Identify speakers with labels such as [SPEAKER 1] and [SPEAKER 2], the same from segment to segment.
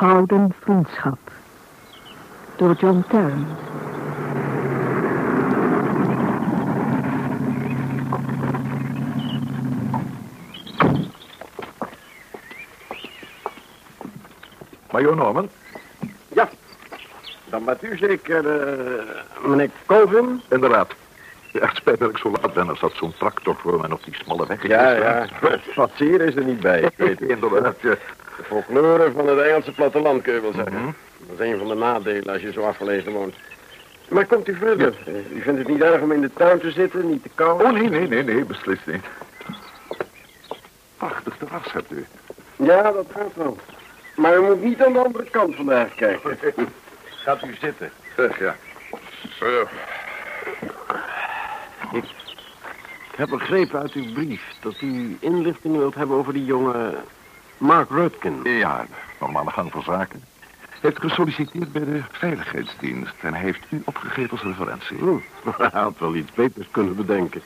[SPEAKER 1] Gouden Vriendschap. Door John Terrence.
[SPEAKER 2] Major Norman?
[SPEAKER 3] Ja, dan bent u zeker uh, meneer Colvin?
[SPEAKER 2] Inderdaad. Ja, het spijt dat ik zo laat ben. Er zat zo'n tractor voor me op die smalle weg.
[SPEAKER 3] Ja, ja. Het hier is er niet bij. Ik weet het.
[SPEAKER 2] Inderdaad, ja.
[SPEAKER 3] De folklore van het Engelse platteland, kun je wel zeggen. Mhm. Dat is een van de nadelen als je zo afgelegen woont. Maar komt u verder? U vindt het niet erg om in de tuin te zitten, niet te koud?
[SPEAKER 2] Oh, nee, nee, nee, nee, beslist niet. Prachtig terras hebt u.
[SPEAKER 3] Ja, dat gaat wel. Maar u moet niet aan de andere kant vandaag kijken.
[SPEAKER 2] Gaat u zitten. Zeg, ja. Zo.
[SPEAKER 3] Ik, ik heb begrepen uit uw brief dat u inlichtingen wilt hebben over die jonge Mark Rutkin.
[SPEAKER 2] Ja, normale gang van zaken. Heeft gesolliciteerd bij de veiligheidsdienst en heeft u opgegeven als referentie.
[SPEAKER 3] Hm, hij had wel iets beters kunnen bedenken.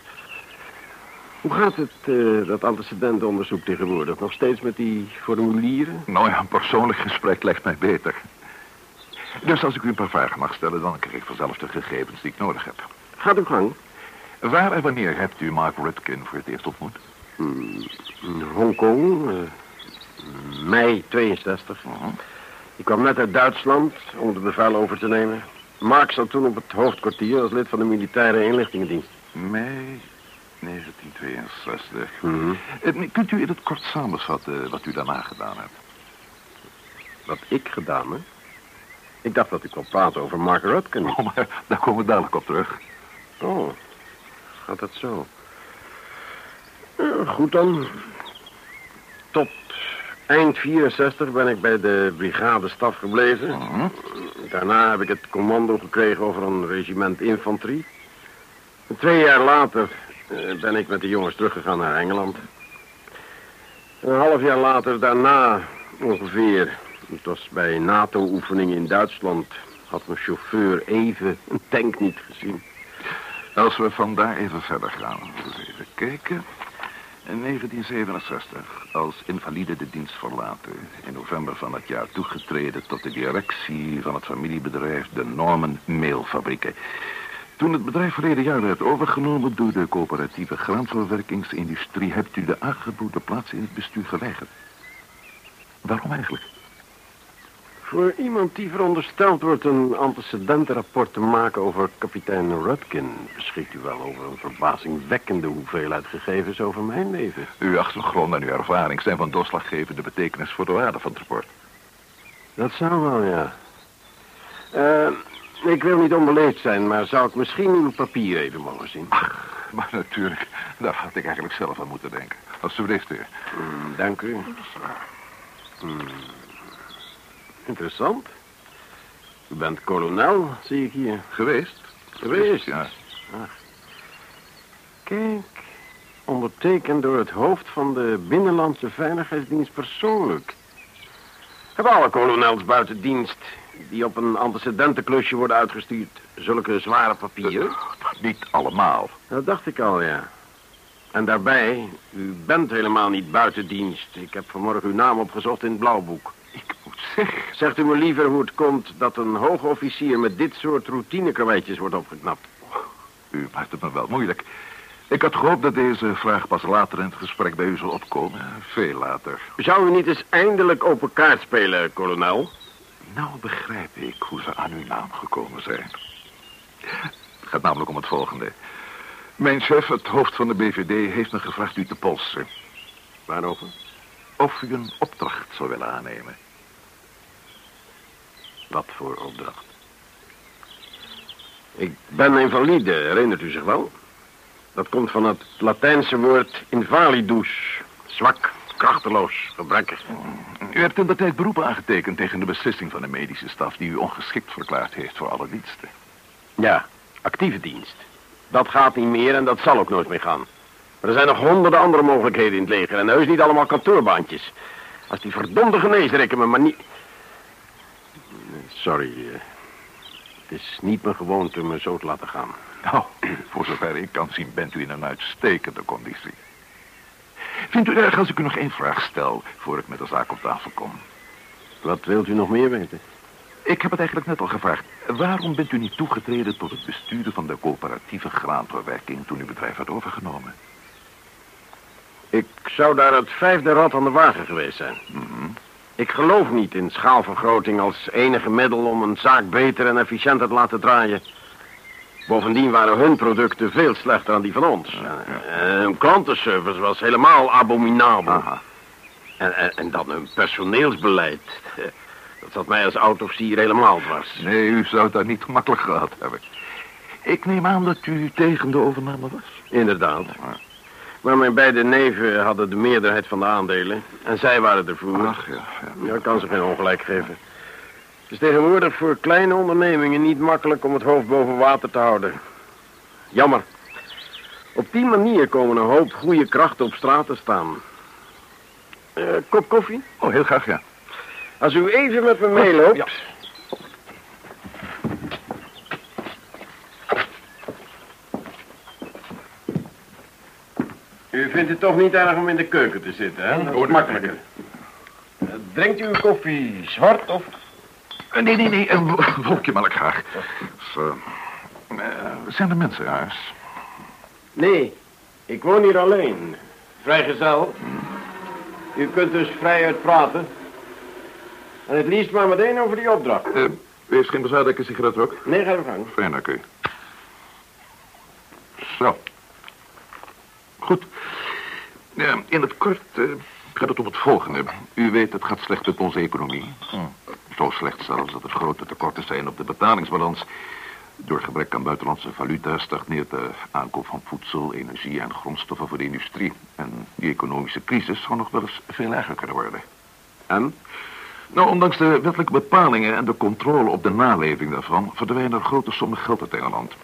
[SPEAKER 3] Hoe gaat het, uh, dat antecedentenonderzoek tegenwoordig? Nog steeds met die formulieren?
[SPEAKER 2] Nou ja, een persoonlijk gesprek lijkt mij beter. Dus als ik u een paar vragen mag stellen, dan krijg ik vanzelf de gegevens die ik nodig heb.
[SPEAKER 3] Gaat uw gang.
[SPEAKER 2] Waar en wanneer hebt u Mark Rutkin voor het eerst ontmoet?
[SPEAKER 3] Hmm, in Hongkong, uh, mei 62. Uh-huh. Ik kwam net uit Duitsland om de bevel over te nemen. Mark zat toen op het hoofdkwartier als lid van de militaire inlichtingendienst.
[SPEAKER 2] Mei 1962. Mm Kunt u in het kort samenvatten wat u daarna gedaan hebt?
[SPEAKER 3] Wat ik gedaan heb? Ik dacht dat ik wil praten over Mark Rutkin.
[SPEAKER 2] Oh, maar daar komen we dadelijk op terug.
[SPEAKER 3] Oh, gaat dat zo? goed dan. Tot eind 64 ben ik bij de brigade staf gebleven. Mhm. Daarna heb ik het commando gekregen over een regiment infanterie. twee jaar later eh, ben ik met de jongens teruggegaan naar Engeland. Een half jaar later daarna ongeveer, het was bij NATO-oefening in Duitsland, had mijn chauffeur even een tank niet gezien.
[SPEAKER 2] Als we vandaar even verder gaan, eens even kijken. In 1967, als invalide de dienst verlaten. In november van dat jaar toegetreden tot de directie van het familiebedrijf de Norman Mailfabrieken. Toen het bedrijf verleden jaar werd overgenomen door de coöperatieve graanverwerkingsindustrie... hebt u de aangeboden plaats in het bestuur geweigerd. Waarom eigenlijk?
[SPEAKER 3] Voor iemand die verondersteld wordt een antecedentenrapport te maken over kapitein Rutkin... beschikt u wel over een verbazingwekkende hoeveelheid gegevens over mijn leven.
[SPEAKER 2] Uw achtergrond en uw ervaring zijn van doorslaggevende betekenis voor de waarde van het rapport.
[SPEAKER 3] Dat zou wel, ja. Uh, ik wil niet onbeleefd zijn, maar zou ik misschien uw papier even mogen zien?
[SPEAKER 2] Ach, maar natuurlijk. Daar had ik eigenlijk zelf aan moeten denken. Alsjeblieft, heer.
[SPEAKER 3] Mm, dank u. Mm. Interessant. U bent kolonel, zie ik hier.
[SPEAKER 2] Geweest?
[SPEAKER 3] Geweest, ja. Ach. Kijk, ondertekend door het hoofd van de Binnenlandse Veiligheidsdienst persoonlijk. Hebben alle kolonels buiten dienst die op een antecedentenklusje worden uitgestuurd. Zulke zware papieren?
[SPEAKER 2] niet allemaal.
[SPEAKER 3] Dat dacht ik al, ja. En daarbij, u bent helemaal niet buiten dienst. Ik heb vanmorgen uw naam opgezocht in het blauwboek. Zegt u me liever hoe het komt dat een hoogofficier met dit soort routinekarweitjes wordt opgeknapt.
[SPEAKER 2] U maakt het me wel moeilijk. Ik had gehoopt dat deze vraag pas later in het gesprek bij u zal opkomen. Veel later.
[SPEAKER 3] Zou u niet eens eindelijk open kaart spelen, kolonel?
[SPEAKER 2] Nou begrijp ik hoe ze aan uw naam gekomen zijn. Het gaat namelijk om het volgende. Mijn chef, het hoofd van de BVD, heeft me gevraagd u te polsen.
[SPEAKER 3] Waarover?
[SPEAKER 2] Of u een opdracht zou willen aannemen.
[SPEAKER 3] Wat voor opdracht? Ik ben invalide, herinnert u zich wel? Dat komt van het Latijnse woord invalidus. Zwak, krachteloos, gebrekkig.
[SPEAKER 2] U hebt in de tijd beroep aangetekend tegen de beslissing van de medische staf... die u ongeschikt verklaard heeft voor alle diensten.
[SPEAKER 3] Ja, actieve dienst. Dat gaat niet meer en dat zal ook nooit meer gaan. Maar er zijn nog honderden andere mogelijkheden in het leger... en heus niet allemaal kantoorbaantjes. Als die verdomde geneesrekken me maar niet... Sorry, uh, het is niet mijn gewoonte me zo te laten gaan.
[SPEAKER 2] Nou, voor zover ik kan zien bent u in een uitstekende conditie. Vindt u erg als ik u nog één vraag stel... voor ik met de zaak op tafel kom?
[SPEAKER 3] Wat wilt u nog meer weten?
[SPEAKER 2] Ik heb het eigenlijk net al gevraagd. Waarom bent u niet toegetreden tot het besturen van de coöperatieve graanverwerking toen uw bedrijf werd overgenomen?
[SPEAKER 3] Ik zou daar het vijfde rad aan de wagen geweest zijn.
[SPEAKER 2] Mhm.
[SPEAKER 3] Ik geloof niet in schaalvergroting als enige middel om een zaak beter en efficiënter te laten draaien. Bovendien waren hun producten veel slechter dan die van ons. En hun klantenservice was helemaal abominabel.
[SPEAKER 2] Aha.
[SPEAKER 3] En, en, en dan hun personeelsbeleid. Dat zat mij als oud-officier helemaal dwars.
[SPEAKER 2] Nee, u zou het daar niet gemakkelijk gehad hebben. Ik neem aan dat u tegen de overname was.
[SPEAKER 3] Inderdaad. Maar mijn beide neven hadden de meerderheid van de aandelen. En zij waren ervoor.
[SPEAKER 2] Ach, ja, ja.
[SPEAKER 3] Ja, kan ze geen ongelijk geven. Het is tegenwoordig voor kleine ondernemingen niet makkelijk om het hoofd boven water te houden. Jammer. Op die manier komen een hoop goede krachten op straat te staan. Eh, kop koffie?
[SPEAKER 2] Oh, heel graag, ja.
[SPEAKER 3] Als u even met me meeloopt...
[SPEAKER 2] Ja.
[SPEAKER 3] Vindt het toch niet erg om in de keuken te zitten, hè? Dat is makkelijker. Eh, Drinkt u uw koffie zwart of...
[SPEAKER 2] Eh, Nee, nee, nee, een wo- wolkje melk graag. Zo. Eh, zijn er mensen huis?
[SPEAKER 3] Nee, ik woon hier alleen. Vrijgezel. U kunt dus vrijuit praten. En het liefst maar meteen over die opdracht.
[SPEAKER 2] Eh, u heeft geen bezwaar dat ik een sigaret rook?
[SPEAKER 3] Nee, ga je gang.
[SPEAKER 2] Fijn, dank u. Zo. Goed. Ja, in het kort eh, gaat het om het volgende. U weet, het gaat slecht met onze economie. Zo slecht zelfs dat er grote tekorten zijn op de betalingsbalans. Door gebrek aan buitenlandse valuta stagneert de aankoop van voedsel, energie en grondstoffen voor de industrie. En die economische crisis zou nog wel eens veel erger kunnen worden.
[SPEAKER 3] En?
[SPEAKER 2] Nou, ondanks de wettelijke bepalingen en de controle op de naleving daarvan... verdwijnen er grote sommen geld uit Engeland.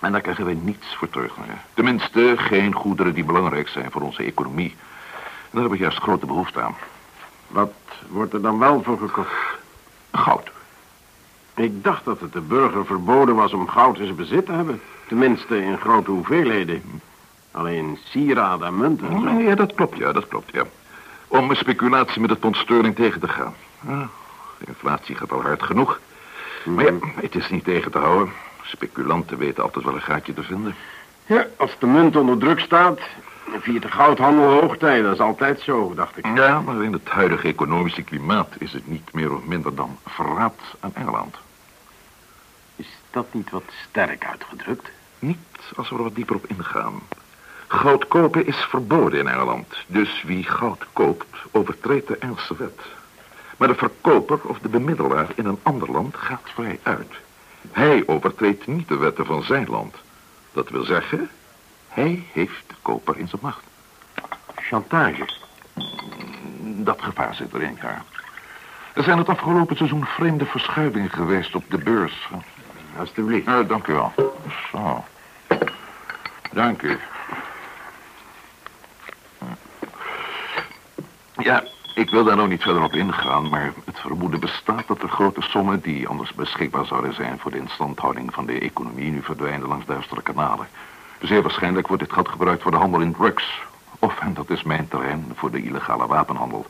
[SPEAKER 2] En daar krijgen wij niets voor terug. Tenminste, geen goederen die belangrijk zijn voor onze economie. En daar hebben we juist grote behoefte aan.
[SPEAKER 3] Wat wordt er dan wel voor gekocht?
[SPEAKER 2] Goud.
[SPEAKER 3] Ik dacht dat het de burger verboden was om goud in zijn bezit te hebben. Tenminste, in grote hoeveelheden. Alleen sieraden en munten en zo.
[SPEAKER 2] Ja, dat klopt, ja, dat klopt, ja. Om speculatie met het pond sterling tegen te gaan. Ja, de inflatie gaat al hard genoeg. Maar ja, het is niet tegen te houden. Speculanten weten altijd wel een gaatje te vinden.
[SPEAKER 3] Ja, als de munt onder druk staat, viert de goudhandel hoogtij. Dat is altijd zo, dacht ik.
[SPEAKER 2] Ja, maar in het huidige economische klimaat is het niet meer of minder dan verraad aan Engeland.
[SPEAKER 3] Is dat niet wat sterk uitgedrukt?
[SPEAKER 2] Niet als we er wat dieper op ingaan. Goud kopen is verboden in Engeland. Dus wie goud koopt, overtreedt de Engelse wet. Maar de verkoper of de bemiddelaar in een ander land gaat vrij uit. Hij overtreedt niet de wetten van zijn land. Dat wil zeggen, hij heeft de koper in zijn macht.
[SPEAKER 3] Chantage.
[SPEAKER 2] Dat gevaar zit erin, ja. Er zijn het afgelopen seizoen vreemde verschuivingen geweest op de beurs.
[SPEAKER 3] Alsjeblieft.
[SPEAKER 2] Ja, dank u wel. Zo. Dank u. Ja, ik wil daar nou niet verder op ingaan, maar het vermoeden bestaat dat de grote sommen die anders beschikbaar zouden zijn voor de instandhouding van de economie nu verdwijnen langs duistere kanalen. Zeer waarschijnlijk wordt dit geld gebruikt voor de handel in drugs. Of, en dat is mijn terrein, voor de illegale wapenhandel.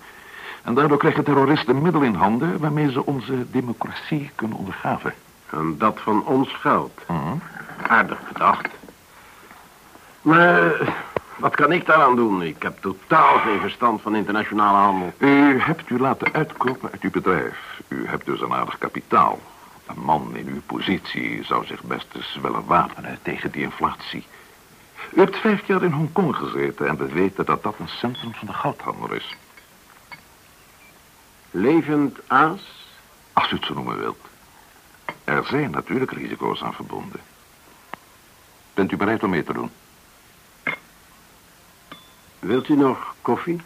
[SPEAKER 2] En daardoor krijgen terroristen middelen in handen waarmee ze onze democratie kunnen ondergraven.
[SPEAKER 3] En dat van ons geld.
[SPEAKER 2] Mhm.
[SPEAKER 3] Aardig bedacht. Maar wat kan ik daaraan doen? Ik heb totaal geen verstand van internationale handel.
[SPEAKER 2] U hebt u laten uitkopen uit uw bedrijf. U hebt dus een aardig kapitaal. Een man in uw positie zou zich best eens willen wapenen tegen die inflatie. U hebt vijf jaar in Hongkong gezeten en we weten dat dat een centrum van de goudhandel is.
[SPEAKER 3] Levend aas?
[SPEAKER 2] Als u het zo noemen wilt. Er zijn natuurlijk risico's aan verbonden. Bent u bereid om mee te doen?
[SPEAKER 3] Wilt u nog koffie?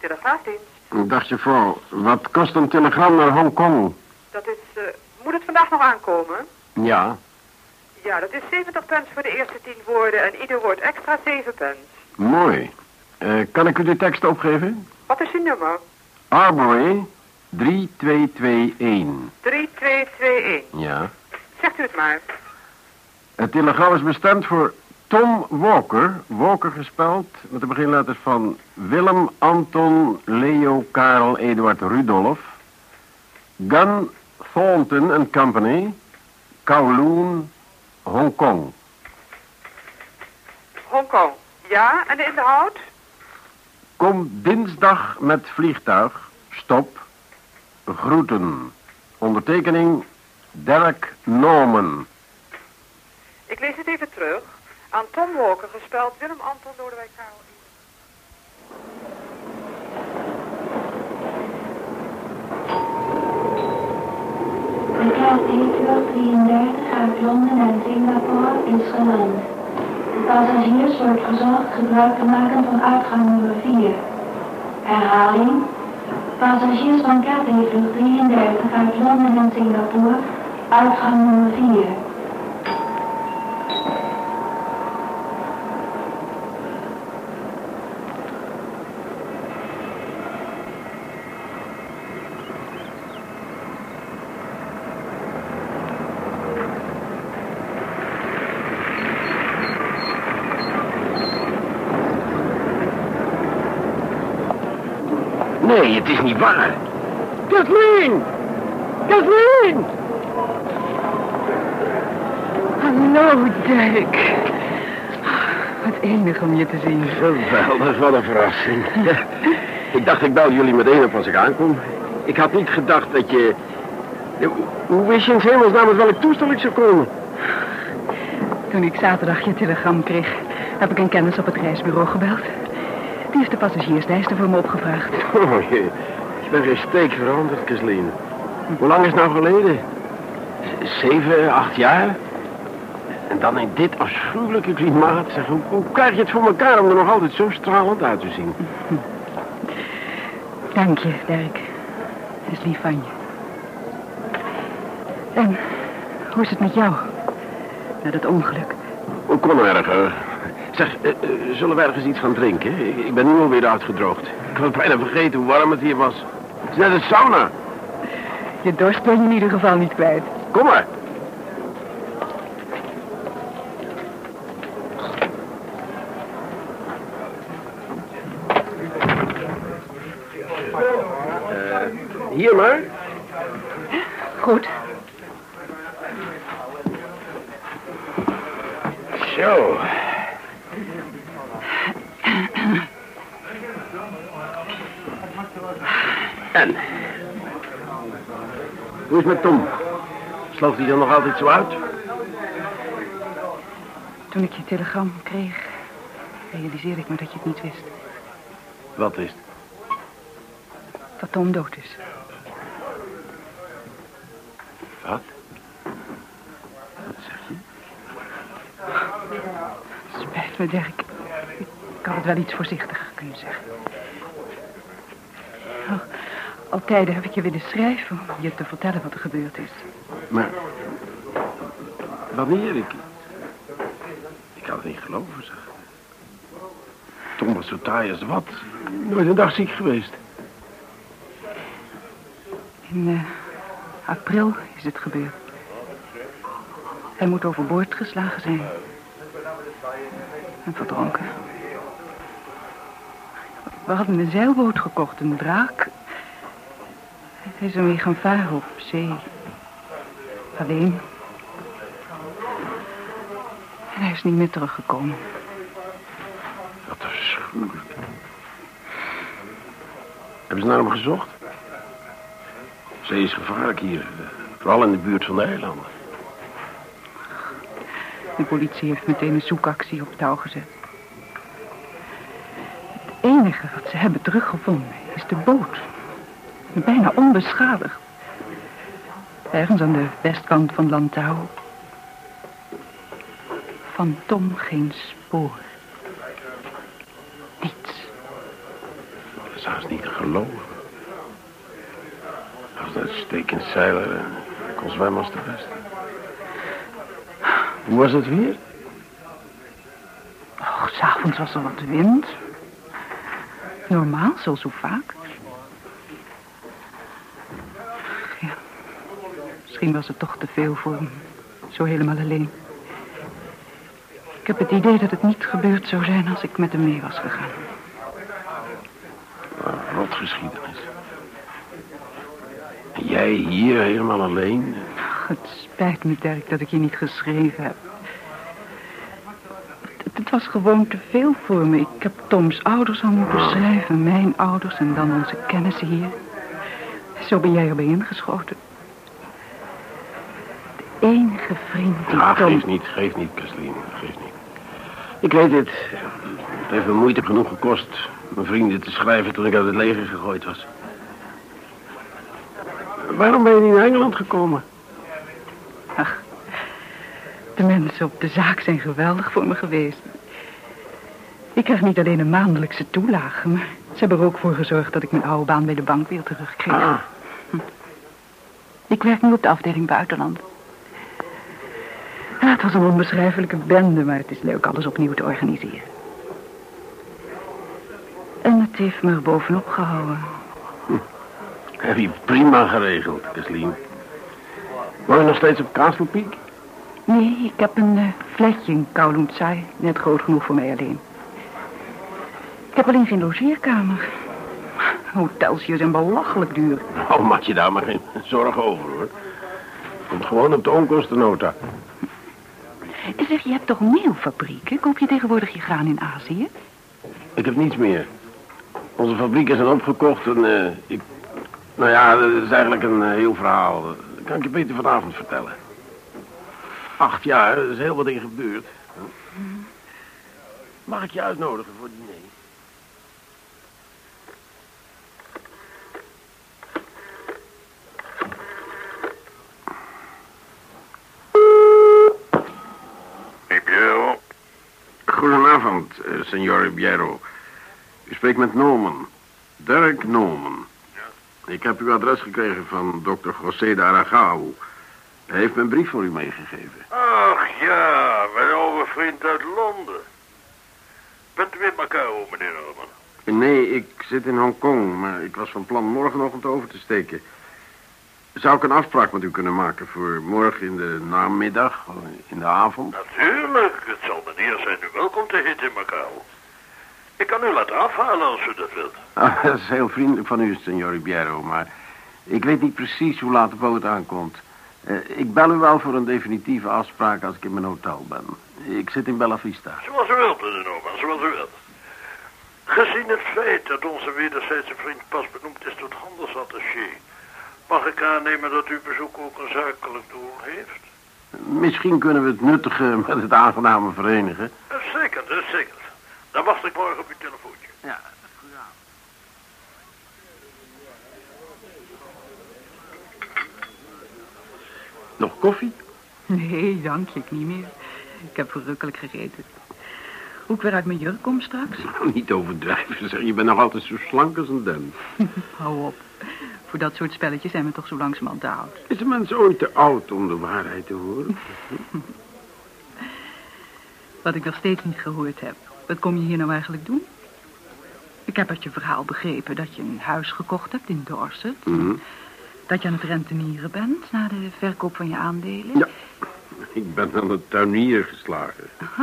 [SPEAKER 4] Telegraafdienst.
[SPEAKER 3] Dag je vrouw. Wat kost een telegram naar Hongkong?
[SPEAKER 4] Dat is, eh, moet het vandaag nog aankomen?
[SPEAKER 3] Ja,
[SPEAKER 4] Ja, dat is 70 pence voor de eerste 10 woorden en ieder woord extra 7 pence.
[SPEAKER 3] mooi. Eh, kan ik u de tekst opgeven?
[SPEAKER 4] Wat is uw nummer?
[SPEAKER 3] Arbory 3221.
[SPEAKER 4] 3221.
[SPEAKER 3] Ja.
[SPEAKER 4] Zegt u het maar.
[SPEAKER 3] Het telegram is bestemd voor Tom Walker. Walker gespeld met de beginletters van Willem, Anton, Leo, Karel, Eduard, Rudolf. Gun, Thornton and Company. Kowloon, Hongkong.
[SPEAKER 4] Hongkong. Ja, en de inhoud?
[SPEAKER 3] Kom dinsdag met vliegtuig. Stop. Groeten. Ondertekening Derek Norman.
[SPEAKER 4] Ik lees het even terug. Aan Tom Walker gespeld Willem Anton Lodewijk Karel.
[SPEAKER 5] Vliegtuig E233 uit Londen en Singapore is geland. Passagiers wordt verzocht gebruik te maken van uitgang nummer 4. Herhaling. Passagiers van KT vlucht 33 uit Londen en Singapore, uitgang nummer 4.
[SPEAKER 3] Nee, het is niet waar. Kathleen! Kathleen!
[SPEAKER 1] Hallo, Dirk. Wat enig om je te zien.
[SPEAKER 3] Geweldig, wat een verrassing. ik dacht ik belde jullie meteen op als ik aankom. Ik had niet gedacht dat je... Hoe wist je in hemelsnaam met welk toestel ik zou komen?
[SPEAKER 1] Toen ik zaterdag je telegram kreeg, heb ik een kennis op het reisbureau gebeld. Heeft de passagierslijsten voor me opgevraagd.
[SPEAKER 3] Oh, je, je bent geen steek veranderd, Kathleen. Hoe lang is het nou geleden? Z- Zeven, acht jaar? En dan in dit afschuwelijke klimaat. Zeg, hoe, hoe krijg je het voor elkaar om er nog altijd zo stralend uit te zien?
[SPEAKER 1] Dank je, Dirk. Dat is lief van je. En hoe is het met jou? Na dat ongeluk.
[SPEAKER 3] Hoe kon erger? Zeg, eh, eh, zullen we ergens iets gaan drinken? Ik, ik ben nu alweer uitgedroogd. Ik had bijna vergeten hoe warm het hier was. Het is net een sauna.
[SPEAKER 1] Je dorst ben je in ieder geval niet kwijt.
[SPEAKER 3] Kom maar. Eh, hier maar.
[SPEAKER 1] Goed.
[SPEAKER 3] Zo. En? Hoe is het met Tom? Sloof hij er nog altijd zo uit?
[SPEAKER 1] Toen ik je telegram kreeg, realiseerde ik me dat je het niet wist.
[SPEAKER 3] Wat is het?
[SPEAKER 1] Dat Tom dood is.
[SPEAKER 3] Wat? Wat zeg je?
[SPEAKER 1] Spijt me, Dirk. Ik had het wel iets voorzichtiger kunnen zeggen. Al tijden heb ik je willen schrijven om je te vertellen wat er gebeurd is.
[SPEAKER 3] Maar... Wanneer ik... Ik kan het niet geloven, zeg. Tom was zo taai als wat. Nooit een dag ziek geweest.
[SPEAKER 1] In eh, april is het gebeurd. Hij moet overboord geslagen zijn. En verdronken. We hadden een zeilboot gekocht, een draak. Hij is ermee gaan varen op zee. Alleen. En hij is niet meer teruggekomen.
[SPEAKER 3] Wat afschuwelijk. Hebben ze naar hem gezocht? Zee is gevaarlijk hier. Vooral in de buurt van de eilanden.
[SPEAKER 1] De politie heeft meteen een zoekactie op touw gezet. Het enige wat ze hebben teruggevonden is de boot. Bijna onbeschadigd. Ergens aan de westkant van Lantau. Van Tom geen spoor. Niets.
[SPEAKER 3] Dat is haast niet te geloven. Als een uitstekend zeiler en kon zwemmen als de beste. Hoe was het weer?
[SPEAKER 1] Och, s'avonds was er wat wind. Normaal, zoals zo vaak. Misschien was het toch te veel voor hem. zo helemaal alleen. Ik heb het idee dat het niet gebeurd zou zijn als ik met hem mee was gegaan.
[SPEAKER 3] Een rotgeschiedenis. En jij hier helemaal alleen?
[SPEAKER 1] Ach, het spijt me, Dirk, dat ik je niet geschreven heb. Het, het was gewoon te veel voor me. Ik heb Toms ouders al moeten schrijven, mijn ouders en dan onze kennissen hier. Zo ben jij erbij ingeschoten. Vriend die
[SPEAKER 3] Ah,
[SPEAKER 1] Tom...
[SPEAKER 3] geef niet, geef niet, Kaslien, geef niet. Ik weet het. Het heeft me moeite genoeg gekost mijn vrienden te schrijven toen ik uit het leger gegooid was. Waarom ben je niet naar Engeland gekomen?
[SPEAKER 1] Ach, de mensen op de zaak zijn geweldig voor me geweest. Ik krijg niet alleen een maandelijkse toelage, maar ze hebben er ook voor gezorgd dat ik mijn oude baan bij de bank weer terugkreeg.
[SPEAKER 3] Ah,
[SPEAKER 1] Ik werk nu op de afdeling buitenland. Ja, het was een onbeschrijfelijke bende, maar het is leuk alles opnieuw te organiseren. En het heeft me er bovenop gehouden.
[SPEAKER 3] heb je prima geregeld, Kaslien. Woon je nog steeds op Castle Peak?
[SPEAKER 1] Nee, ik heb een uh, flatje in Kowloon Tsai, net groot genoeg voor mij alleen. Ik heb alleen geen logeerkamer. Hotels hier zijn belachelijk duur.
[SPEAKER 3] Nou, maak je daar maar geen zorgen over, hoor. Komt gewoon op de onkostennota.
[SPEAKER 1] Zeg, je hebt toch meelfabrieken? Koop je tegenwoordig je graan in Azië?
[SPEAKER 3] Ik heb niets meer. Onze fabrieken zijn opgekocht en eh, ik... Nou ja, dat is eigenlijk een eh, heel verhaal. Dat kan ik je beter vanavond vertellen. Acht jaar, er is heel wat in gebeurd. Mag ik je uitnodigen voor diner?
[SPEAKER 2] Ribeiro.
[SPEAKER 3] Goedenavond, eh, signor Ribeiro. U spreekt met Norman. Dirk Norman. Ik heb uw adres gekregen van dokter José de Aragao. Hij heeft een brief voor u meegegeven.
[SPEAKER 6] Ach ja, mijn oude vriend uit Londen. Bent u in Macau, meneer Norman?
[SPEAKER 3] Nee, ik zit in Hongkong, maar ik was van plan morgenochtend over te steken. Zou ik een afspraak met u kunnen maken voor morgen in de namiddag, of in de avond?
[SPEAKER 6] Natuurlijk, het zal meneer zijn u welkom te heten in Macau. Ik kan u laten afhalen als u dat wilt.
[SPEAKER 3] Ah, dat is heel vriendelijk van u, signor Ribeiro, maar ik weet niet precies hoe laat de boot aankomt. Eh, ik bel u wel voor een definitieve afspraak als ik in mijn hotel ben. Ik zit in Bella Vista.
[SPEAKER 6] Zoals u wilt, meneer Norman, zoals u wilt. Gezien het feit dat onze wederzijdse vriend pas benoemd is tot handelsattaché... mag ik aannemen dat uw bezoek ook een zakelijk doel heeft?
[SPEAKER 3] Misschien kunnen we het nuttige met het aangename verenigen.
[SPEAKER 6] Uitstekend, uitstekend. Dan wacht ik morgen op uw telefoontje.
[SPEAKER 3] Ja, Nog koffie?
[SPEAKER 1] Nee, dank je, ik niet meer. Ik heb verrukkelijk gegeten. Hoe ik weer uit mijn jurk kom straks?
[SPEAKER 3] Nou, niet overdrijven, zeg. Je bent nog altijd zo slank als een den.
[SPEAKER 1] Hou op. Voor dat soort spelletjes zijn we toch zo langzamerhand te oud.
[SPEAKER 3] Is een mens ooit te oud om de waarheid te horen?
[SPEAKER 1] Wat ik nog steeds niet gehoord heb. Wat kom je hier nou eigenlijk doen? Ik heb uit je verhaal begrepen dat je een huis gekocht hebt in Dorset.
[SPEAKER 3] Mhm.
[SPEAKER 1] Dat je aan het rentenieren bent na de verkoop van je aandelen.
[SPEAKER 3] Ja, ik ben aan het tuinier geslagen.
[SPEAKER 1] Aha.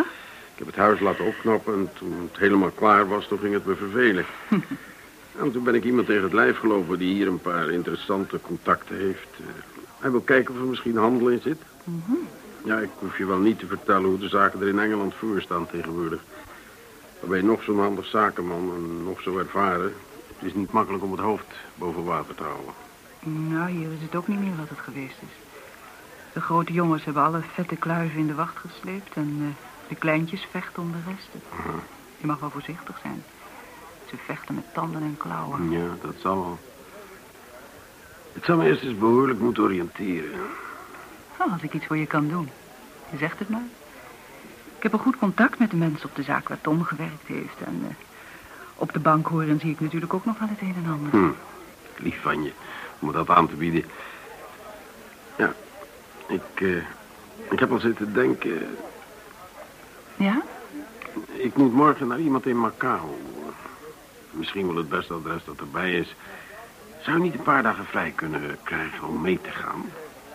[SPEAKER 3] Ik heb het huis laten opknappen en toen het helemaal klaar was, toen ging het me vervelen. en toen ben ik iemand tegen het lijf gelopen die hier een paar interessante contacten heeft. Eh, hij wil kijken of er misschien handel in zit. Ja, ik hoef je wel niet te vertellen hoe de zaken er in Engeland voor staan tegenwoordig. Dan ben je nog zo'n handig zakenman en nog zo ervaren. Het is niet makkelijk om het hoofd boven water te houden.
[SPEAKER 1] Nou, hier is het ook niet meer wat het geweest is. De grote jongens hebben alle vette kluiven in de wacht gesleept... en eh, de kleintjes vechten om de rest. Je mag wel voorzichtig zijn. Ze vechten met tanden en klauwen.
[SPEAKER 3] Ja, dat zal wel. Ik zal me eerst eens behoorlijk moeten oriënteren.
[SPEAKER 1] Nou, als ik iets voor je kan doen. Je zegt het maar. Ik heb een goed contact met de mensen op de zaak waar Tom gewerkt heeft. En eh, op de bank horen zie ik natuurlijk ook nog wel het een en ander.
[SPEAKER 3] Hm. Lief van je om dat aan te bieden. Ja, ik, eh, ik heb al zitten denken...
[SPEAKER 1] Ja?
[SPEAKER 3] Ik moet morgen naar iemand in Macau. Misschien wel het beste adres dat erbij is. Zou je niet een paar dagen vrij kunnen krijgen om mee te gaan?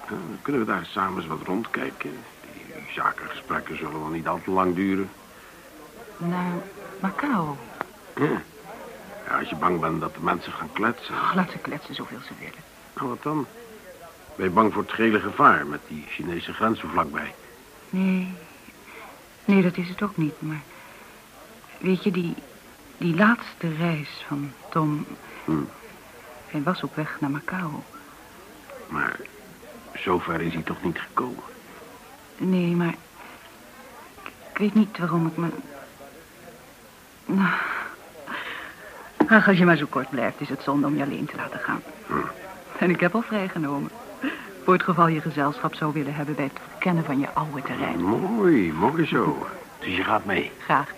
[SPEAKER 3] Dan kunnen we daar samen eens wat rondkijken. Die zakengesprekken zullen wel niet al te lang duren.
[SPEAKER 1] Naar Macau.
[SPEAKER 3] Ja. Ja, als je bang bent dat de mensen gaan kletsen.
[SPEAKER 1] Ach, laat ze kletsen zoveel ze willen.
[SPEAKER 3] Nou, wat dan? Ben je bang voor het gele gevaar met die Chinese grenzen vlakbij?
[SPEAKER 1] Nee, nee, dat is het ook niet. Maar weet je, die, die laatste reis van Tom...
[SPEAKER 3] Hm.
[SPEAKER 1] Hij was op weg naar Macau.
[SPEAKER 3] Maar zover is hij toch niet gekomen?
[SPEAKER 1] Nee, maar... Ik weet niet waarom ik me... Nou... Ach, als je maar zo kort blijft, is het zonde om je alleen te laten gaan. En ik heb al vrijgenomen. Voor het geval je gezelschap zou willen hebben bij het verkennen van je oude terrein.
[SPEAKER 3] Mooi, mooi zo. Dus je gaat mee?
[SPEAKER 1] Graag.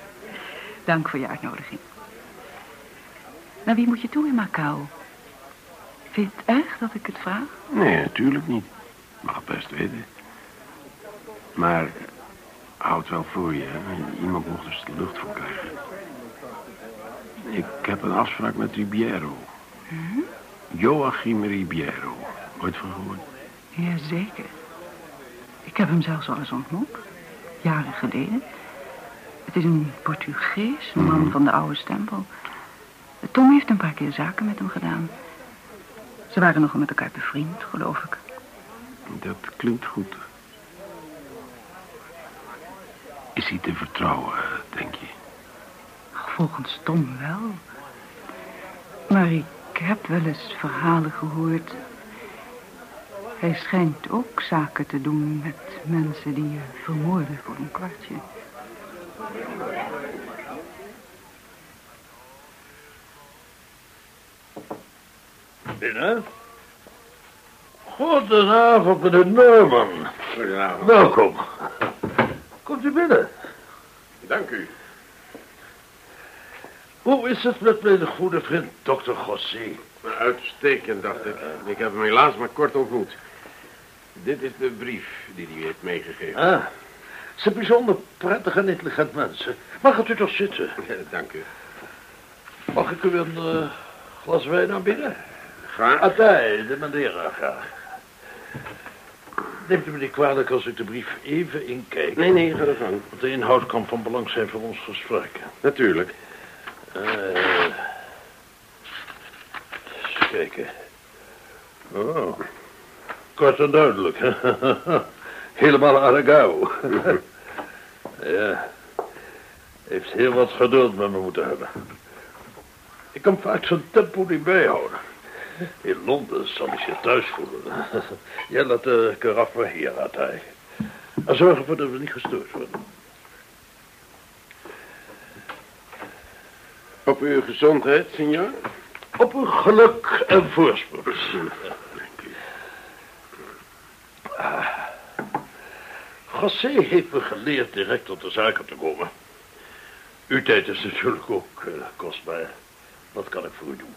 [SPEAKER 1] Dank voor je uitnodiging. Naar wie moet je toe in Macau? Vind je het erg dat ik het vraag?
[SPEAKER 3] Nee, natuurlijk niet. Mag het best weten. Maar houd wel voor je. hè. Iemand mocht dus de lucht voor krijgen. Ik heb een afspraak met Ribiero. Joachim Ribiero. Ooit van gehoord?
[SPEAKER 1] Jazeker. Ik heb hem zelfs al eens ontmoet. Jaren geleden. Het is een Portugees, een man van de oude stempel. Tom heeft een paar keer zaken met hem gedaan. Ze waren nogal met elkaar bevriend, geloof ik.
[SPEAKER 3] Dat klinkt goed. Is hij te vertrouwen, denk je?
[SPEAKER 1] Volgens Tom wel. Maar ik heb wel eens verhalen gehoord. Hij schijnt ook zaken te doen met mensen die je vermoorden voor een kwartje.
[SPEAKER 6] Binnen. Goedenavond, meneer Norman.
[SPEAKER 3] Goedenavond.
[SPEAKER 6] Welkom. Komt u binnen.
[SPEAKER 3] Dank u.
[SPEAKER 6] Hoe is het met mijn goede vriend, dokter José?
[SPEAKER 3] Uitstekend, dacht ik. Ik heb hem helaas maar kort ontmoet. Dit is de brief die hij heeft meegegeven.
[SPEAKER 6] Ah, ze zijn bijzonder prettig en intelligent mensen. Mag het u toch zitten?
[SPEAKER 3] Ja, dank u.
[SPEAKER 6] Mag ik u een eh, glas wijn aanbieden?
[SPEAKER 3] Graag.
[SPEAKER 6] Atij, de Madeira graag. Neemt u me niet kwalijk als ik de brief even inkijk?
[SPEAKER 3] Nee, nee, ga er gang.
[SPEAKER 6] Want de inhoud kan van belang zijn voor ons gesprek.
[SPEAKER 3] Natuurlijk.
[SPEAKER 6] Eh, eens kijken. Oh, kort en duidelijk. Helemaal Aragao. ja, heeft heel wat geduld met me moeten hebben. Ik kan vaak zo'n tempo niet bijhouden. In Londen zal ik je thuis voelen. Jij laat de karaf maar hier, Atij. En zorg ervoor dat we niet gestoord worden.
[SPEAKER 3] Op uw gezondheid, senor.
[SPEAKER 6] Op uw geluk en voorspoed. Ah. José heeft me geleerd direct tot de zaken te komen. Uw tijd is natuurlijk ook eh, kostbaar. Wat kan ik voor u doen?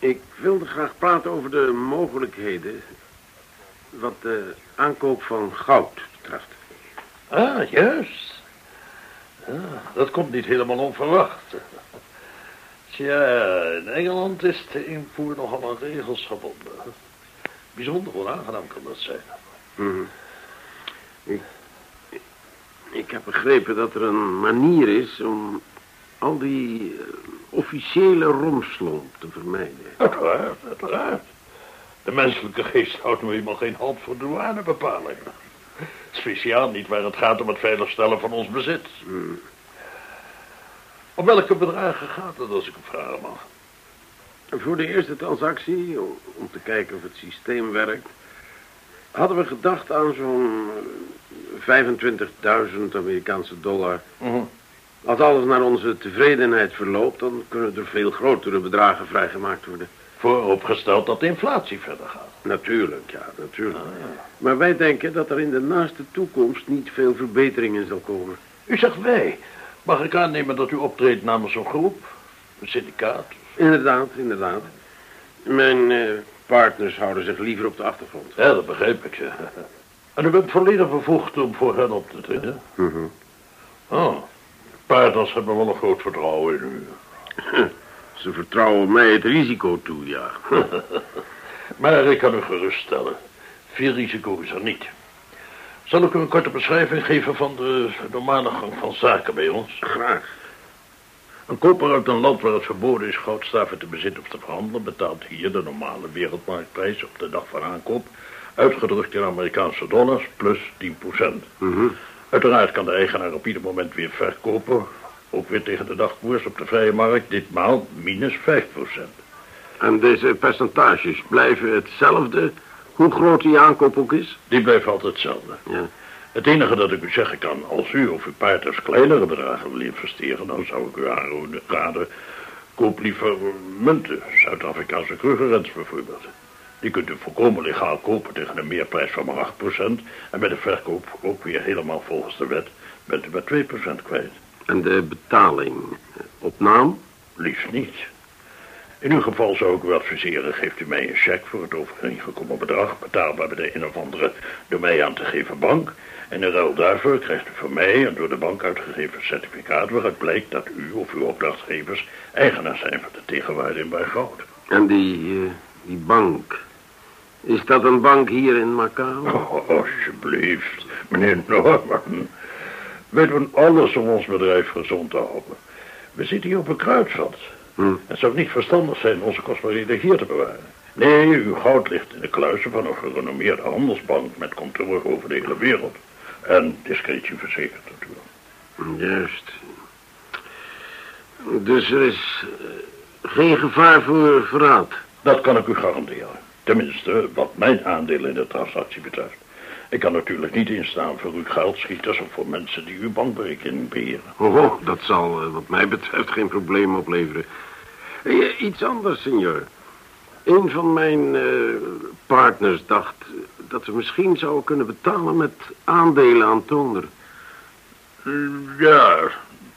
[SPEAKER 3] Ik wilde graag praten over de mogelijkheden... wat de aankoop van goud betreft.
[SPEAKER 6] Ah, juist. Ja, dat komt niet helemaal onverwacht. Tja, in Engeland is de invoer nogal aan regels gebonden. Bijzonder onaangenaam kan dat zijn.
[SPEAKER 3] Mhm. Ik, ik heb begrepen dat er een manier is om al die eh, officiële romslomp te vermijden.
[SPEAKER 6] Uiteraard, uiteraard. De menselijke geest houdt nu eenmaal geen hand voor douanebepalingen. Speciaal niet waar het gaat om het veiligstellen van ons bezit.
[SPEAKER 3] Hmm.
[SPEAKER 6] Om welke bedragen gaat het als ik hem vragen mag?
[SPEAKER 3] Voor de eerste transactie, om- te kijken of het systeem werkt... hadden we gedacht aan zo'n eh, 25.000 Amerikaanse dollar. Als alles naar onze tevredenheid verloopt... dan kunnen er veel grotere bedragen vrijgemaakt worden.
[SPEAKER 6] Vooropgesteld dat de inflatie verder gaat.
[SPEAKER 3] Natuurlijk, ja, natuurlijk. Maar wij denken dat er in de naaste toekomst niet veel verbetering in zal komen.
[SPEAKER 6] U zegt wij. Mag ik aannemen dat u optreedt namens een groep? Een syndicaat?
[SPEAKER 3] Inderdaad, inderdaad. Mijn eh, partners houden zich liever op de achtergrond.
[SPEAKER 6] Ja, dat begrijp ik. ja. En u bent volledig bevoegd om voor hen op te treden?
[SPEAKER 3] Mhm.
[SPEAKER 6] Oh, partners hebben wel een groot vertrouwen in u.
[SPEAKER 3] Ze vertrouwen mij het risico toe, ja.
[SPEAKER 6] Maar ik kan u geruststellen. Veel risico is er niet. Zal ik u een korte beschrijving geven van de normale gang van zaken bij ons?
[SPEAKER 3] Graag.
[SPEAKER 6] Een koper uit een land waar het verboden is goudstaven te bezitten of te verhandelen... betaalt hier de normale wereldmarktprijs op de dag van aankoop... uitgedrukt in Amerikaanse dollars plus 10 procent.
[SPEAKER 3] Mhm.
[SPEAKER 6] Uiteraard kan de eigenaar op ieder moment weer verkopen... ook weer tegen de dagkoers op de vrije markt... ditmaal minus 5 procent.
[SPEAKER 3] En deze percentages blijven hetzelfde, hoe groot die aankoop ook is?
[SPEAKER 6] Die blijft altijd hetzelfde.
[SPEAKER 3] Ja.
[SPEAKER 6] Het enige dat ik u zeggen kan, als u of uw paarders kleinere bedragen wil investeren, dan zou ik u aanraden, koop liever munten, Zuid-Afrikaanse krugerrens bijvoorbeeld. Die kunt u volkomen legaal kopen tegen een meerprijs van maar 8%. En bij de verkoop, ook weer helemaal volgens de wet, bent u maar 2% kwijt.
[SPEAKER 3] En de betaling op naam?
[SPEAKER 6] Liefst niet. In uw geval zou ik u adviseren, geeft u mij een cheque voor het overeengekomen bedrag, betaalbaar bij de een of andere door mij aan te geven bank. En in ruil daarvoor krijgt u van mij een door de bank uitgegeven certificaat waaruit blijkt dat u of uw opdrachtgevers eigenaar zijn van de tegenwaarde in bij goud.
[SPEAKER 3] En die, eh, die bank, is dat een bank hier in Macau?
[SPEAKER 6] Oh, alsjeblieft, meneer Norman. Wij doen alles om ons bedrijf gezond te houden. We zitten hier op een kruidvat.
[SPEAKER 3] Hm.
[SPEAKER 6] Het zou niet verstandig zijn onze kostbaarheden hier te bewaren. Nee, uw goud ligt in de kluizen van een gerenommeerde handelsbank met kantoor over de hele wereld. En discretie verzekerd natuurlijk.
[SPEAKER 3] Juist. Dus er is eh, geen gevaar voor verraad?
[SPEAKER 6] Dat kan ik u garanderen. Tenminste, wat mijn aandeel in de transactie betreft. Ik kan natuurlijk niet instaan voor uw geldschieters of voor mensen die uw bankberekening beheren.
[SPEAKER 3] Oh, oh, dat zal eh, wat mij betreft geen probleem opleveren. Eh, iets anders, senor. Een van mijn eh, partners dacht dat we misschien zouden kunnen betalen met aandelen aan Toonder.
[SPEAKER 6] Ja,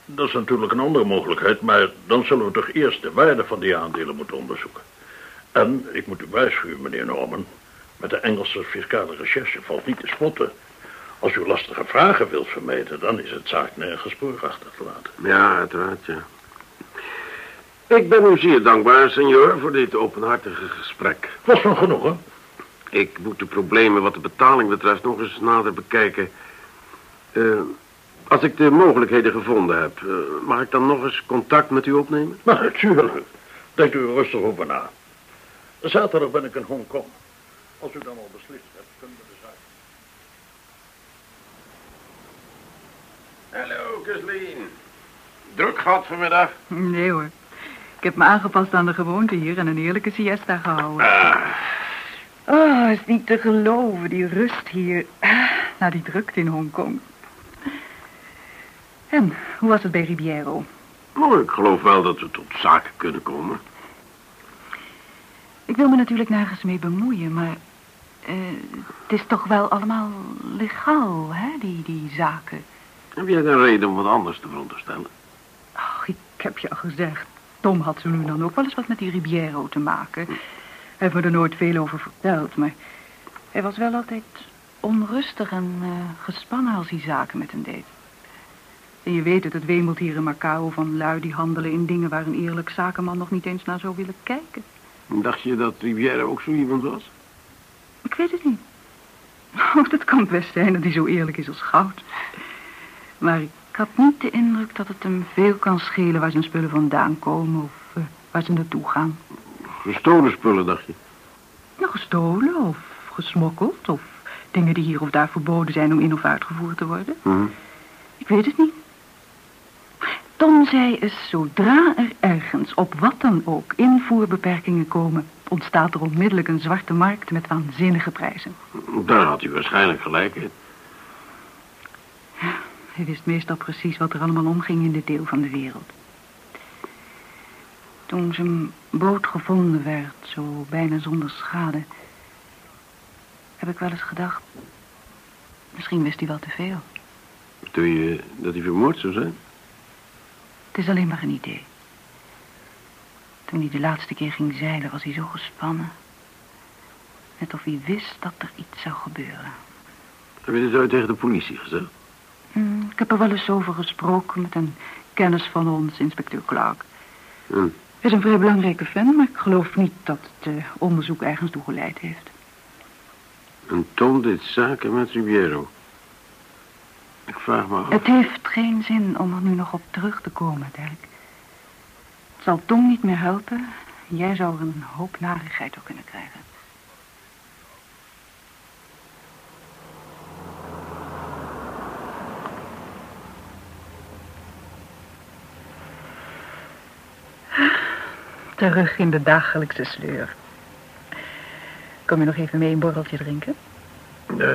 [SPEAKER 6] dat is natuurlijk een andere mogelijkheid, maar dan zullen we toch eerst de waarde van die aandelen moeten onderzoeken. En ik moet u waarschuwen, meneer Norman, met de Engelse fiscale recherche valt niet te spotten. Als u lastige vragen wilt vermijden, dan is het zaak nergens spoor achter te laten.
[SPEAKER 3] Ja, uiteraard, ja. Ik ben u zeer dankbaar, senor, voor dit openhartige gesprek.
[SPEAKER 6] Was van genoegen.
[SPEAKER 3] Ik moet de problemen wat de betaling betreft nog eens nader bekijken. Eh, als ik de mogelijkheden gevonden heb, eh, mag ik dan nog eens contact met u opnemen?
[SPEAKER 6] Maar natuurlijk. Denkt u rustig over na. Zaterdag ben ik in Hongkong. Als u dan al beslist hebt, kunnen we de zaak.
[SPEAKER 3] Hallo, Kathleen. Druk gehad vanmiddag?
[SPEAKER 1] Nee hoor. Ik heb me aangepast aan de gewoonte hier en een heerlijke siesta gehouden.
[SPEAKER 3] Ah,
[SPEAKER 1] Oh, is niet te geloven, die rust hier. Ah, Na die drukte in Hongkong. En, hoe was het bij Ribiero?
[SPEAKER 3] oh, ik geloof wel dat we tot zaken kunnen komen.
[SPEAKER 1] Ik wil me natuurlijk nergens mee bemoeien, maar... eh, het is toch wel allemaal legaal, hè, die, die zaken.
[SPEAKER 3] Heb jij een reden om wat anders te veronderstellen?
[SPEAKER 1] Ach, ik heb je al gezegd. Tom had zo nu dan ook wel eens wat met die Ribiero te maken. Hij heeft me er nooit veel over verteld, maar... Hij was wel altijd onrustig en eh, gespannen als hij zaken met hem deed. En je weet het, het wemelt hier in Macau van lui die handelen in dingen waar een eerlijk zakenman nog niet eens naar zou willen kijken.
[SPEAKER 3] Dacht je dat Rivière ook zo iemand was?
[SPEAKER 1] Ik weet het niet. Oh, dat kan best zijn dat hij zo eerlijk is als goud. Maar ik had niet de indruk dat het hem veel kan schelen waar zijn spullen vandaan komen of eh, waar ze naartoe gaan.
[SPEAKER 3] Gestolen spullen, dacht je?
[SPEAKER 1] Nou, gestolen of gesmokkeld of dingen die hier of daar verboden zijn om in- of uitgevoerd te worden.
[SPEAKER 3] Mhm.
[SPEAKER 1] Ik weet het niet. Tom zei eens, zodra er ergens op wat dan ook invoerbeperkingen komen, ontstaat er onmiddellijk een zwarte markt met waanzinnige prijzen.
[SPEAKER 3] Daar had hij waarschijnlijk gelijk in.
[SPEAKER 1] Hij wist meestal precies wat er allemaal omging in dit deel van de wereld. Toen zijn boot gevonden werd, zo bijna zonder schade, heb ik wel eens gedacht, misschien wist hij wel te veel.
[SPEAKER 3] Toen je dat hij vermoord zou zijn?
[SPEAKER 1] Het is alleen maar een idee. Toen hij de laatste keer ging zeilen, was hij zo gespannen. Net of hij wist dat er iets zou gebeuren.
[SPEAKER 3] Heb je dit ooit tegen de politie gezegd?
[SPEAKER 1] Hm, ik heb er wel eens over gesproken met een kennis van ons, inspecteur Clark.
[SPEAKER 3] Hm.
[SPEAKER 1] Hij is een vrij belangrijke fan, maar ik geloof niet dat het eh, onderzoek ergens toe geleid heeft.
[SPEAKER 3] En Tom deed zaken met Riviero. Ik vraag me af...
[SPEAKER 1] Het heeft geen zin om er nu nog op terug te komen, Dirk. Het zal Tom niet meer helpen. Jij zou er een hoop narigheid door kunnen krijgen. Terug in de dagelijkse sleur. Kom je nog even mee een borreltje drinken?
[SPEAKER 3] Eh,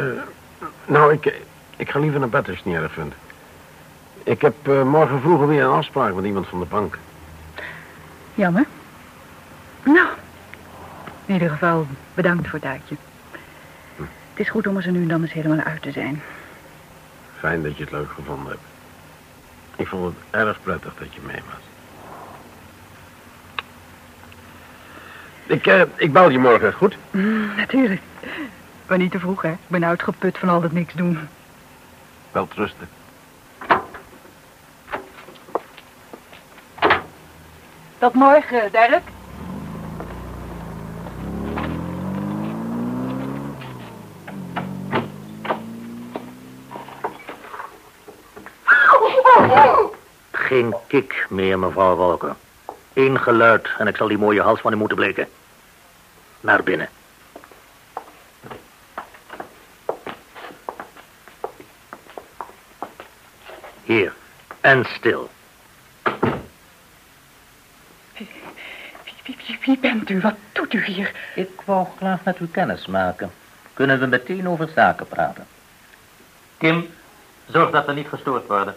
[SPEAKER 3] nou, ik, ik ga liever naar bed als je het niet erg vindt. Ik heb eh, morgen vroeg weer een afspraak met iemand van de bank.
[SPEAKER 1] Jammer. Nou, in ieder geval bedankt voor het uitje. Het is goed om er nu en dan eens helemaal uit te zijn.
[SPEAKER 3] Fijn dat je het leuk gevonden hebt. Ik vond het erg prettig dat je mee was. Ik, eh, ik bel je morgen, goed?
[SPEAKER 1] Mm, natuurlijk. Maar niet te vroeg, hè? Ik ben uitgeput van al dat niks doen.
[SPEAKER 3] Wel trusten.
[SPEAKER 1] Tot morgen, Dirk.
[SPEAKER 7] Geen kik meer, mevrouw Walker. Eén geluid en ik zal die mooie hals van u moeten bleken. Naar binnen. Hier. En stil.
[SPEAKER 1] Wie, wie, wie, wie bent u? Wat doet u hier?
[SPEAKER 7] Ik wou graag met u kennis maken. Kunnen we meteen over zaken praten? Kim, zorg dat we niet gestoord worden.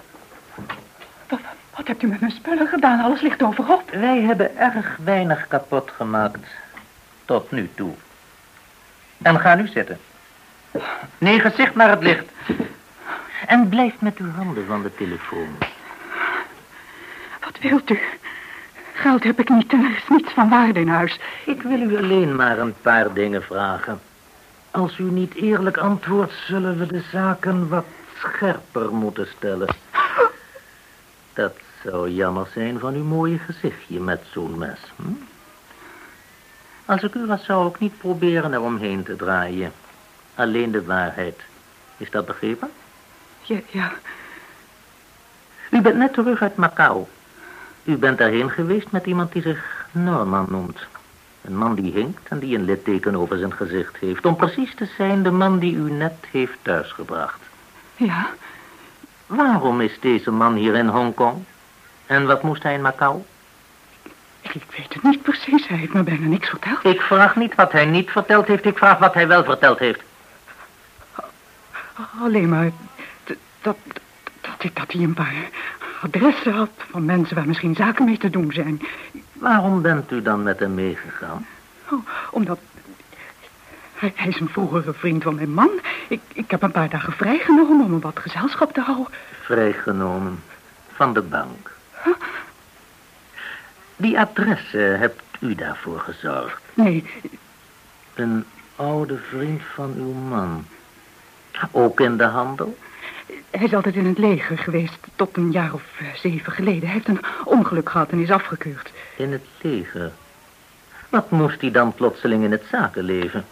[SPEAKER 1] Wat, wat hebt u met mijn spullen gedaan? Alles ligt overhoop.
[SPEAKER 7] Wij hebben erg weinig kapot gemaakt. Tot nu toe. En ga nu zitten. Nee, gezicht naar het licht. En blijf met uw handen van de telefoon.
[SPEAKER 1] Wilt u? Geld heb ik niet en er is niets van waarde in huis.
[SPEAKER 7] Ik wil u alleen maar een paar dingen vragen. Als u niet eerlijk antwoordt, zullen we de zaken wat scherper moeten stellen. Dat zou jammer zijn van uw mooie gezichtje met zo'n mes. Hm? Als ik u was, zou ik niet proberen eromheen te draaien. Alleen de waarheid. Is dat begrepen?
[SPEAKER 1] Ja, ja.
[SPEAKER 7] U bent net terug uit Macau. U bent daarheen geweest met iemand die zich Norman noemt. Een man die hinkt en die een litteken over zijn gezicht heeft. Om precies te zijn de man die u net heeft thuisgebracht.
[SPEAKER 1] Ja,
[SPEAKER 7] Waarom is deze man hier in Hongkong? En wat moest hij in Macau?
[SPEAKER 1] ik, ik weet het niet precies. Hij heeft me bijna niks verteld.
[SPEAKER 7] Ik vraag niet wat hij niet verteld heeft. Ik vraag wat hij wel verteld heeft.
[SPEAKER 1] Alleen maar dat, dat, ik- dat hij een paar adressen had van mensen waar misschien zaken mee te doen zijn.
[SPEAKER 7] Waarom bent u dan met hem meegegaan?
[SPEAKER 1] Oh, omdat... Hij, hij is een vroegere vriend van mijn man. Ik, ik heb een paar dagen vrijgenomen om hem wat gezelschap te houden.
[SPEAKER 7] Vrijgenomen. Van de bank. Die adresse hebt u daarvoor gezorgd.
[SPEAKER 1] Nee,
[SPEAKER 7] Een oude vriend van uw man. Ook in de handel?
[SPEAKER 1] Hij is altijd in het leger geweest tot een jaar of eh, zeven geleden. Hij heeft een ongeluk gehad en is afgekeurd.
[SPEAKER 7] In het leger. Wat moest hij dan plotseling in het zakenleven?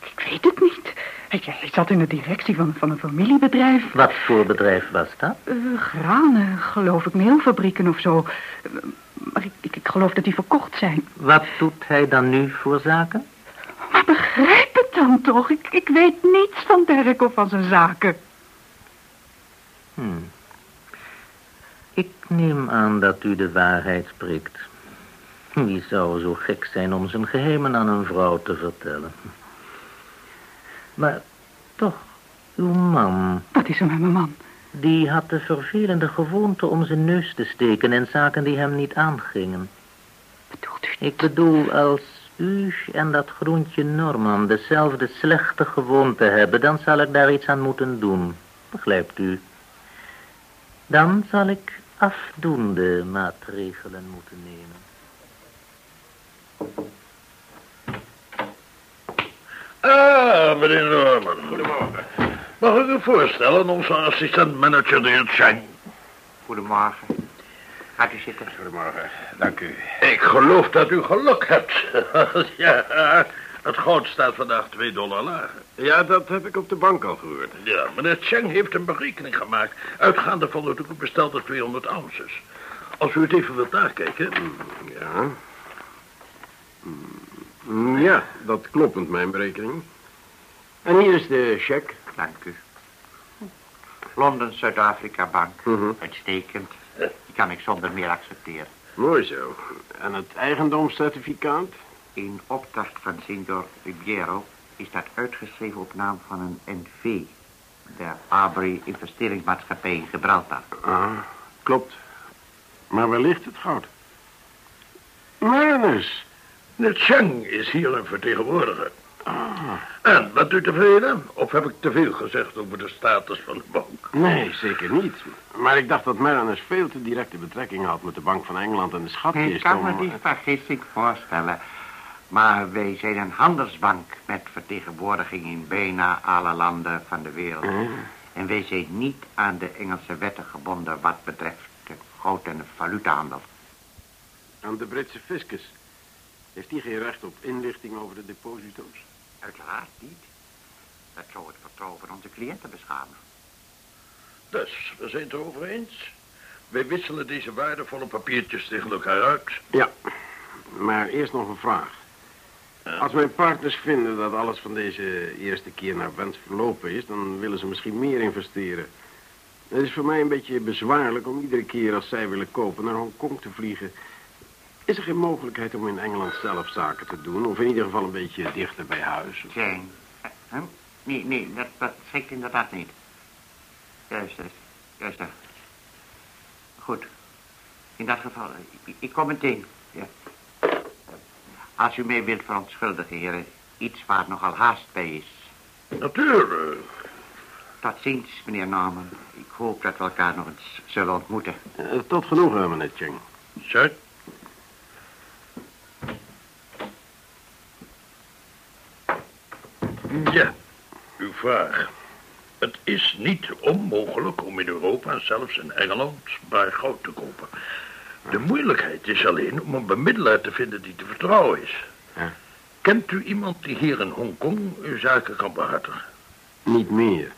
[SPEAKER 1] Ik weet het niet. Hij, hij zat in de directie van, van een familiebedrijf.
[SPEAKER 7] Wat voor bedrijf was dat?
[SPEAKER 1] Eh, granen, geloof ik, meelfabrieken of zo. Eh, maar ik, ik, ik geloof dat die verkocht zijn.
[SPEAKER 7] Wat doet hij dan nu voor zaken?
[SPEAKER 1] Maar begrijp het dan toch? Ik, ik weet niets van Dirk of van zijn zaken.
[SPEAKER 7] Hmm. Ik neem aan dat u de waarheid spreekt. Wie zou zo gek zijn om zijn geheimen aan een vrouw te vertellen? Maar toch, uw man,
[SPEAKER 1] Wat is er met mijn man?
[SPEAKER 7] die had de vervelende gewoonte om zijn neus te steken in zaken die hem niet aangingen.
[SPEAKER 1] Bedoelt u
[SPEAKER 7] Ik bedoel, als u en dat groentje Norman dezelfde slechte gewoonte hebben, dan zal ik daar iets aan moeten doen. Begrijpt u? Dan zal ik afdoende maatregelen moeten nemen.
[SPEAKER 6] Ah, meneer Norman. Goedemorgen. Mag ik u voorstellen, onze assistent-manager, de heer Chang?
[SPEAKER 8] Goedemorgen. Gaat u zitten.
[SPEAKER 3] Goedemorgen. Dank u.
[SPEAKER 6] Ik geloof dat u geluk hebt. ja, het goud staat vandaag 2 dollar lager.
[SPEAKER 3] Ja, dat heb ik op de bank al gehoord.
[SPEAKER 6] Ja, meneer Cheng heeft een berekening gemaakt... uitgaande van het ook bestelde 200 ounces. Als u het even wilt nakijken...
[SPEAKER 3] Ja. Mm, Ja, dat klopt met mijn berekening. En hier is de cheque.
[SPEAKER 8] Dank u. Londen Zuid-Afrika Bank.
[SPEAKER 3] Mhm.
[SPEAKER 8] Uitstekend. Die kan ik zonder meer accepteren.
[SPEAKER 3] Mooi zo. En het eigendomscertificaat?
[SPEAKER 8] In opdracht van Signor Ribeiro is dat uitgeschreven op naam van een NV. De Abri Investeringsmaatschappij in Gibraltar.
[SPEAKER 3] Ah, klopt. Maar waar ligt het goud? Marinus.
[SPEAKER 6] Meneer Cheng is hier een vertegenwoordiger.
[SPEAKER 3] Ah,
[SPEAKER 6] En, bent u tevreden? Of heb ik te veel gezegd over de status van de bank?
[SPEAKER 3] nee, zeker niet. Maar ik dacht dat Marinus veel te directe betrekking had met de Bank van Engeland en de schatkist.
[SPEAKER 8] Ik kan me die vergissing voorstellen. Maar wij zijn een handelsbank met vertegenwoordiging in bijna alle landen van de wereld. En wij zijn niet aan de Engelse wetten gebonden wat betreft de goud- en valutahandel.
[SPEAKER 3] Aan de Britse fiscus. Heeft die geen recht op inlichting over de deposito's?
[SPEAKER 8] Uiteraard niet. Dat zou het vertrouwen van onze cliënten beschamen.
[SPEAKER 6] Dus, we zijn het erover eens. Wij wisselen deze waardevolle papiertjes tegen elkaar uit.
[SPEAKER 3] Ja, maar eerst nog een vraag. Als mijn partners vinden dat alles van deze eerste keer naar wens verlopen is... dan willen ze misschien meer investeren. Het is voor mij een beetje bezwaarlijk om iedere keer als zij willen kopen naar Hongkong te vliegen. Is er geen mogelijkheid om in Engeland zelf zaken te doen? Of in ieder geval een beetje dichter bij huis?
[SPEAKER 8] Zijn. Huh? Nee, nee, dat, dat schikt inderdaad niet. Juist, juist, juist. Goed. In dat geval, ik, ik kom meteen. Ja. Als u mij wilt verontschuldigen, heren. Iets waar nogal haast bij is.
[SPEAKER 6] Natuurlijk.
[SPEAKER 8] Tot ziens, meneer Norman. Ik hoop dat we elkaar nog eens zullen ontmoeten.
[SPEAKER 3] Eh, tot genoegen, meneer Cheng.
[SPEAKER 6] Zuid. Ja, uw vraag. Het is niet onmogelijk om in Europa, zelfs in Engeland, maar goud te kopen. De moeilijkheid is alleen om een bemiddelaar te vinden die te vertrouwen is.
[SPEAKER 3] Ja.
[SPEAKER 6] Kent u iemand die hier in Hongkong uw zaken kan behartigen?
[SPEAKER 3] Niet meer.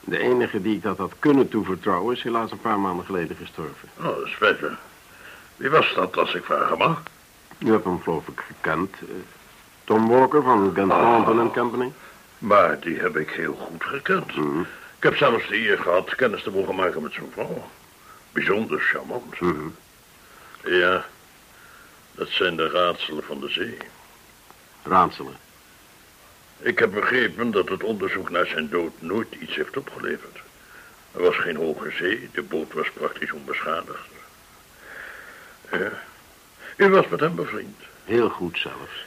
[SPEAKER 3] De enige die ik dat had kunnen toevertrouwen... is helaas een paar maanden geleden gestorven.
[SPEAKER 6] Oh, dat is verder. Wie was dat, als ik vragen mag?
[SPEAKER 3] U hebt hem geloof ik gekend. eh, Tom Walker van Gant Thornton and Company.
[SPEAKER 6] Maar die heb ik heel goed gekend.
[SPEAKER 3] Mhm.
[SPEAKER 6] Ik heb zelfs de eer gehad kennis te mogen maken met zijn vrouw. Bijzonder charmant.
[SPEAKER 3] Mhm.
[SPEAKER 6] Ja, dat zijn de raadselen van de zee.
[SPEAKER 3] Raadselen.
[SPEAKER 6] Ik heb begrepen dat het onderzoek naar zijn dood nooit iets heeft opgeleverd. Er was geen hoge zee, de boot was praktisch onbeschadigd. Ja, u was met hem bevriend.
[SPEAKER 3] Heel goed zelfs.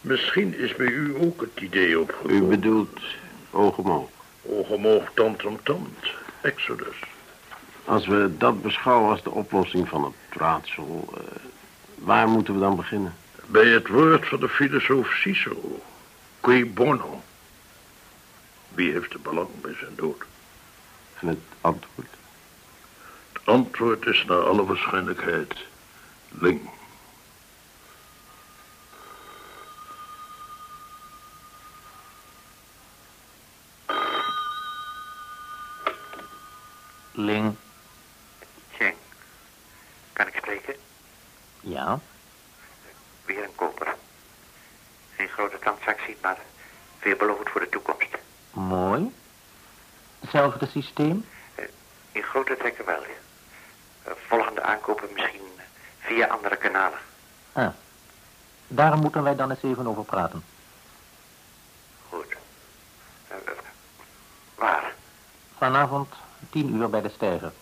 [SPEAKER 6] Misschien is bij u ook het idee
[SPEAKER 3] U
[SPEAKER 6] opgekomen.
[SPEAKER 3] bedoelt oog om oog.
[SPEAKER 6] Oog tand om tand. Exodus.
[SPEAKER 3] Als we dat beschouwen als de oplossing van het raadsel... eh, waar moeten we dan beginnen?
[SPEAKER 6] Bij het woord van de filosoof Cicero. Qui bono. Wie heeft er belang bij zijn dood?
[SPEAKER 3] En het antwoord?
[SPEAKER 6] Het antwoord is naar alle waarschijnlijkheid Ling.
[SPEAKER 7] Ling,
[SPEAKER 8] kan ik spreken?
[SPEAKER 7] ja?
[SPEAKER 8] Weer een koper. Geen grote transactie, maar veelbelovend voor de toekomst.
[SPEAKER 7] Mooi. Hetzelfde systeem?
[SPEAKER 8] In grote trekken wel. Eh, Volgende aankopen misschien via andere kanalen.
[SPEAKER 7] Ah. Daar moeten wij dan eens even over praten.
[SPEAKER 8] Goed. Eh, eh, waar?
[SPEAKER 7] Vanavond tien uur bij de steiger.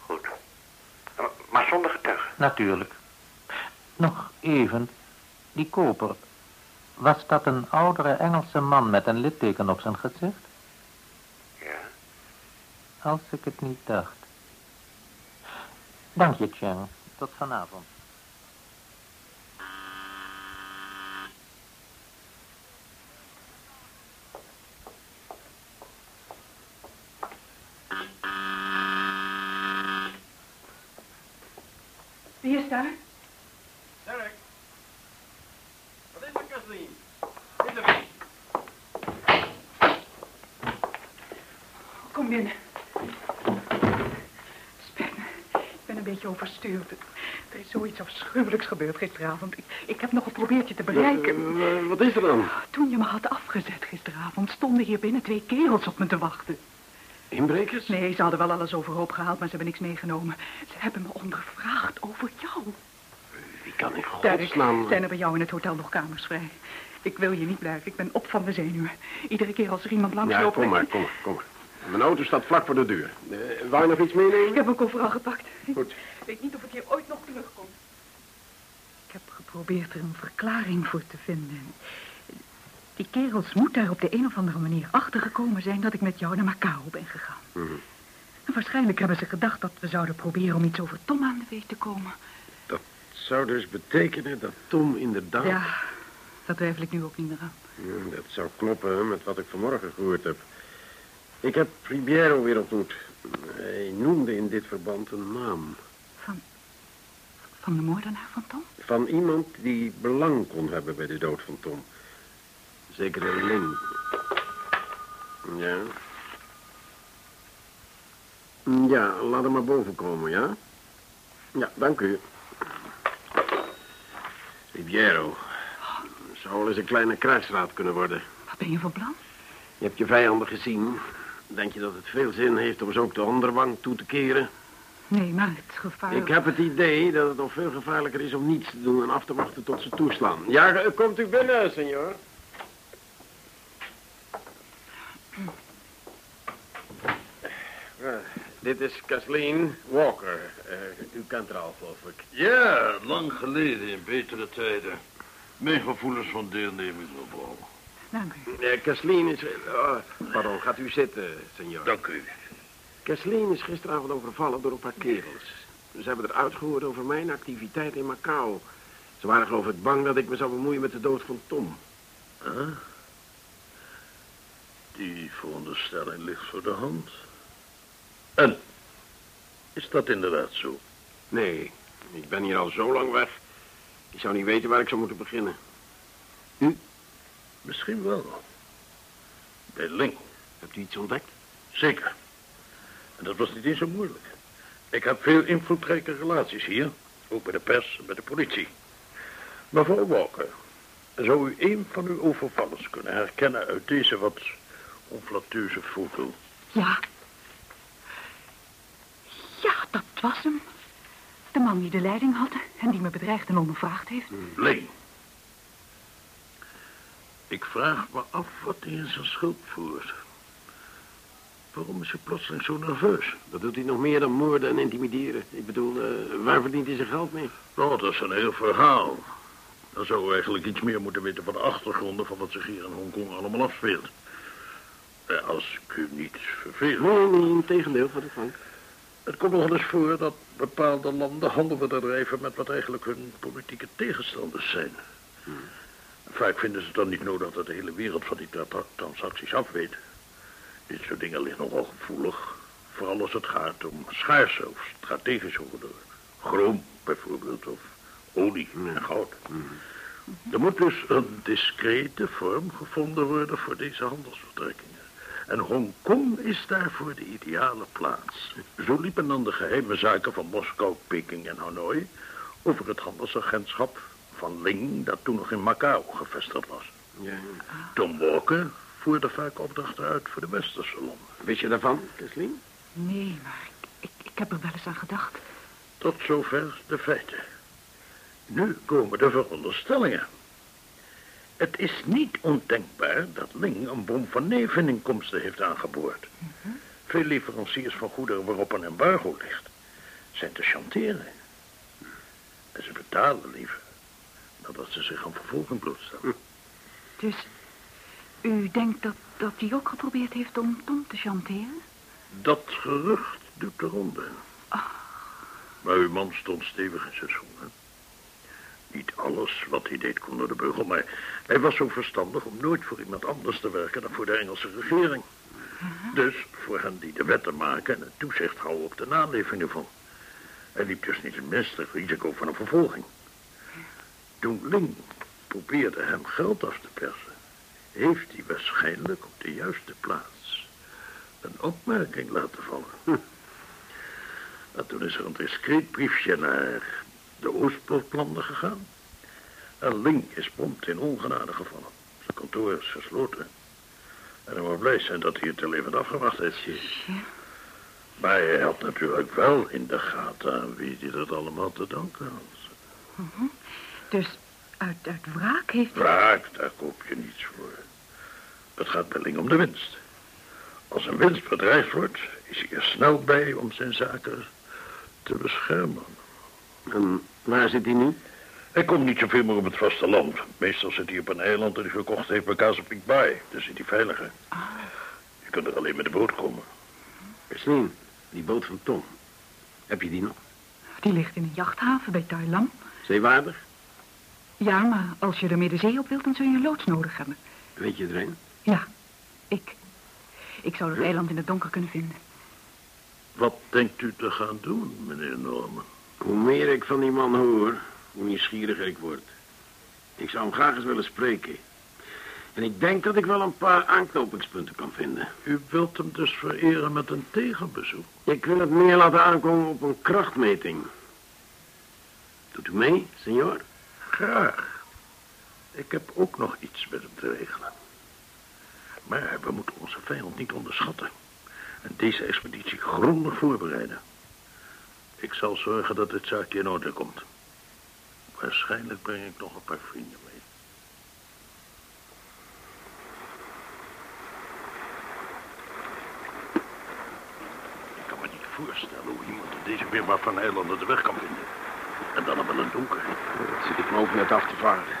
[SPEAKER 8] Goed. Eh, Maar zonder getuigen.
[SPEAKER 7] Natuurlijk. Nog even. Die koper. Was dat een oudere Engelse man met een litteken op zijn gezicht?
[SPEAKER 8] Ja.
[SPEAKER 7] Als ik het niet dacht. Dank je, Cheng. Tot vanavond.
[SPEAKER 1] Wie is daar?
[SPEAKER 3] Derek. Wat is er, Kathleen? Is er iets?
[SPEAKER 1] Kom binnen. Spijt me. Ik ben een beetje overstuurd. Er is zoiets afschuwelijks gebeurd gisteravond. Ik, ik heb nog geprobeerd je te bereiken.
[SPEAKER 3] Eh, eh, wat is er dan?
[SPEAKER 1] Toen je me had afgezet gisteravond... stonden hier binnen twee kerels op me te wachten.
[SPEAKER 3] Inbrekers?
[SPEAKER 1] Nee, ze hadden wel alles overhoop gehaald, maar ze hebben niks meegenomen. Ze hebben me ondervraagd over jou.
[SPEAKER 3] Wie kan in
[SPEAKER 1] Derek,
[SPEAKER 3] godsnaam...
[SPEAKER 1] zijn er bij jou in het hotel nog kamers vrij? Ik wil je niet blijven. Ik ben op van de zenuwen. Iedere keer als er iemand langs
[SPEAKER 3] Ja,
[SPEAKER 1] loopt...
[SPEAKER 3] kom maar, kom maar, kom maar. Mijn auto staat vlak voor de deur. Uh, wou je nog iets meenemen?
[SPEAKER 1] Ik heb mijn koffer al gepakt.
[SPEAKER 3] Goed.
[SPEAKER 1] Ik weet niet of ik hier ooit nog terugkom. Geprobeerd er een verklaring voor te vinden. Die kerels moeten er op de een of andere manier achter gekomen zijn... dat ik met jou naar Macao ben gegaan.
[SPEAKER 3] Mhm.
[SPEAKER 1] En waarschijnlijk hebben ze gedacht dat we zouden proberen om iets over Tom aan de weet te komen.
[SPEAKER 3] Dat zou dus betekenen dat Tom inderdaad...
[SPEAKER 1] Ja, daar twijfel ik nu ook niet meer aan.
[SPEAKER 3] Ja, dat zou kloppen met wat ik vanmorgen gehoord heb. Ik heb Ribeiro weer ontmoet. Hij noemde in dit verband een naam.
[SPEAKER 1] Van, de moordenaar van Tom?
[SPEAKER 3] Van iemand die belang kon hebben bij de dood van Tom. Zekere Ling. Ja. Ja, laat hem maar boven komen, ja? Ja, dank u. Ribeiro. Zou wel eens een kleine kruisraad kunnen worden.
[SPEAKER 1] Wat ben je van plan?
[SPEAKER 3] Je hebt je vijanden gezien. Denk je dat het veel zin heeft om ze ook de onderwang toe te keren?
[SPEAKER 1] Nee, maar het gevaar...
[SPEAKER 3] Ik heb het idee dat het nog veel gevaarlijker is om niets te doen en af te wachten tot ze toeslaan. Ja, eh, komt u binnen, senor. Uh, dit is Kathleen Walker. Uh, u kent haar al, geloof ik.
[SPEAKER 6] Ja, lang geleden in betere tijden. Mijn gevoelens van deelneming, mevrouw.
[SPEAKER 1] Dank u.
[SPEAKER 3] Uh, Kathleen is... Oh, pardon, gaat u zitten, senor.
[SPEAKER 6] Dank u.
[SPEAKER 3] Kathleen is gisteravond overvallen door een paar kerels. Ze hebben er uitgehoord over mijn activiteit in Macau. Ze waren geloof ik bang dat ik me zou bemoeien met de dood van Tom.
[SPEAKER 6] Huh? Die veronderstelling ligt voor de hand. En, is dat inderdaad zo?
[SPEAKER 3] Nee, ik ben hier al zo lang weg. Ik zou niet weten waar ik zou moeten beginnen. U?
[SPEAKER 6] Misschien wel. Bij Ling.
[SPEAKER 3] Hebt u iets ontdekt?
[SPEAKER 6] Zeker. En dat was niet eens zo moeilijk. Ik heb veel invloedrijke relaties hier. Ook bij de pers en bij de politie. Mevrouw Walker, zou u een van uw overvallers kunnen herkennen uit deze wat onflatteuze foto?
[SPEAKER 1] Ja. Ja, dat was hem. De man die de leiding had en die me bedreigd en ondervraagd heeft.
[SPEAKER 6] Ling. Ik vraag me af wat hij in zijn schuld voert. Waarom is hij plotseling zo nerveus?
[SPEAKER 3] Dat doet hij nog meer dan moorden en intimideren. Ik bedoel, uh, waar verdient hij zijn geld mee?
[SPEAKER 6] Oh, dat is een heel verhaal. Dan zou we eigenlijk iets meer moeten weten van de achtergronden... van wat zich hier in Hongkong allemaal afspeelt. Eh, als ik u niet verveel.
[SPEAKER 3] Nee, nee, in tegendeel van de Frank.
[SPEAKER 6] Het komt nog eens voor dat bepaalde landen handel bedrijven... met wat eigenlijk hun politieke tegenstanders zijn. Hmm. Vaak vinden ze het dan niet nodig dat de hele wereld van die tra transacties afweet. Dit soort dingen liggen nogal gevoelig. Vooral als het gaat om schaarse of strategische goederen. Chroom bijvoorbeeld, of olie en goud. Er moet dus een discrete vorm gevonden worden voor deze handelsvertrekkingen. En Hongkong is daarvoor de ideale plaats. Zo liepen dan de geheime zaken van Moskou, Peking en Hanoi... over het handelsagentschap van Ling dat toen nog in Macau gevestigd was.
[SPEAKER 3] Ja.
[SPEAKER 6] Tom Walker voerde vaak opdrachten uit voor de westerse landen.
[SPEAKER 3] Wist je daarvan, Kathleen?
[SPEAKER 1] Nee, maar ik, ik, ik heb er wel eens aan gedacht.
[SPEAKER 6] Tot zover de feiten. Nu komen de veronderstellingen. Het is niet ondenkbaar dat Ling een bom van neveninkomsten heeft aangeboord. Veel leveranciers van goederen waarop een embargo ligt, zijn te chanteren. En ze betalen liever dan dat ze zich aan vervolging blootstellen.
[SPEAKER 1] Dus u denkt dat, dat hij ook geprobeerd heeft om Tom te chanteren?
[SPEAKER 6] Dat gerucht doet de ronde. Maar uw man stond stevig in zijn schoenen. Niet alles wat hij deed kon door de beugel, maar hij was zo verstandig om nooit voor iemand anders te werken dan voor de Engelse regering. Dus voor hen die de wetten maken en het toezicht houden op de naleving ervan. Hij liep dus niet het minste risico van een vervolging. Toen Ling probeerde hem geld af te persen, heeft hij waarschijnlijk op de juiste plaats een opmerking laten vallen. Hm. En toen is er een discreet briefje naar de Oostbloklanden gegaan. En Ling is prompt in ongenade gevallen. Zijn kantoor is gesloten. En hij moet blij zijn dat hij het te levend afgewacht heeft. Maar hij had natuurlijk wel in de gaten aan wie hij dat allemaal te danken had.
[SPEAKER 1] Mhm. Dus uit, uit wraak heeft...
[SPEAKER 6] Wraak, daar koop je niets voor. Het gaat bij Ling om de winst. Als een winst bedreigd wordt, is hij er snel bij om zijn zaken te beschermen.
[SPEAKER 3] En waar zit hij nu?
[SPEAKER 6] Hij komt niet zoveel meer op het vasteland. Meestal zit hij op een eiland dat hij gekocht heeft bij Kazepiek Baai. Daar zit hij veiliger. Je kunt er alleen met de boot komen.
[SPEAKER 3] Sleen, die boot van Tom. Heb je die nog?
[SPEAKER 1] Die ligt in een jachthaven bij Thailand.
[SPEAKER 3] Zeewaardig?
[SPEAKER 1] Ja, maar als je ermee de zee op wilt, dan zul je een loods nodig hebben.
[SPEAKER 3] Weet je er een?
[SPEAKER 1] Ja, ik. Ik zou het eiland in het donker kunnen vinden.
[SPEAKER 6] Wat denkt u te gaan doen, meneer Norman?
[SPEAKER 3] Hoe meer ik van die man hoor, hoe nieuwsgieriger ik word. Ik zou hem graag eens willen spreken. En ik denk dat ik wel een paar aanknopingspunten kan vinden.
[SPEAKER 6] U wilt hem dus vereren met een tegenbezoek?
[SPEAKER 3] Ik wil het meer laten aankomen op een krachtmeting. Doet u mee, senor?
[SPEAKER 6] Graag. Ik heb ook nog iets met hem te regelen. Maar we moeten onze vijand niet onderschatten. En deze expeditie grondig voorbereiden. Ik zal zorgen dat dit zaakje in orde komt. Waarschijnlijk breng ik nog een paar vrienden mee. Ik kan me niet voorstellen hoe iemand op deze weerbaar van eilanden de weg kan vinden. En dan wel een donker.
[SPEAKER 3] Dat zit ik me ook net af te vragen.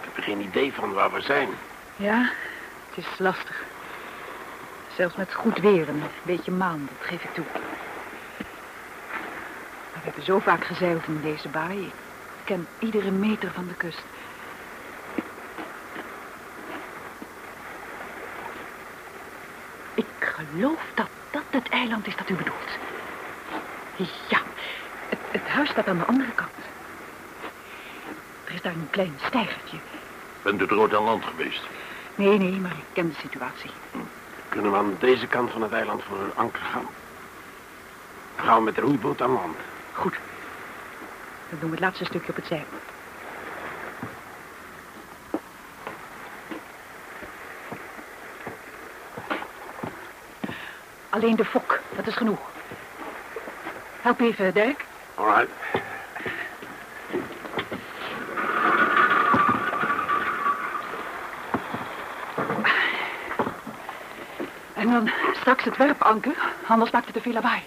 [SPEAKER 3] Ik heb er geen idee van waar we zijn.
[SPEAKER 1] Ja, het is lastig. Zelfs met goed weer en een beetje maan, dat geef ik toe. Maar we hebben zo vaak gezeild in deze baai. Ik ken iedere meter van de kust. Ik geloof dat dat het eiland is dat u bedoelt. Ja, staat aan de andere kant. Er is daar een klein steigertje.
[SPEAKER 6] Bent u er ooit aan land geweest?
[SPEAKER 1] Nee, nee, maar ik ken de situatie.
[SPEAKER 3] Kunnen we aan deze kant van het eiland voor anker gaan? Dan gaan we met de roeiboot aan land.
[SPEAKER 1] Goed. Dan doen we het laatste stukje op het zeil. Alleen de fok, dat is genoeg. Help even, Dirk.
[SPEAKER 3] All right.
[SPEAKER 1] En dan straks het werpanker, anders maakt het te veel lawaai.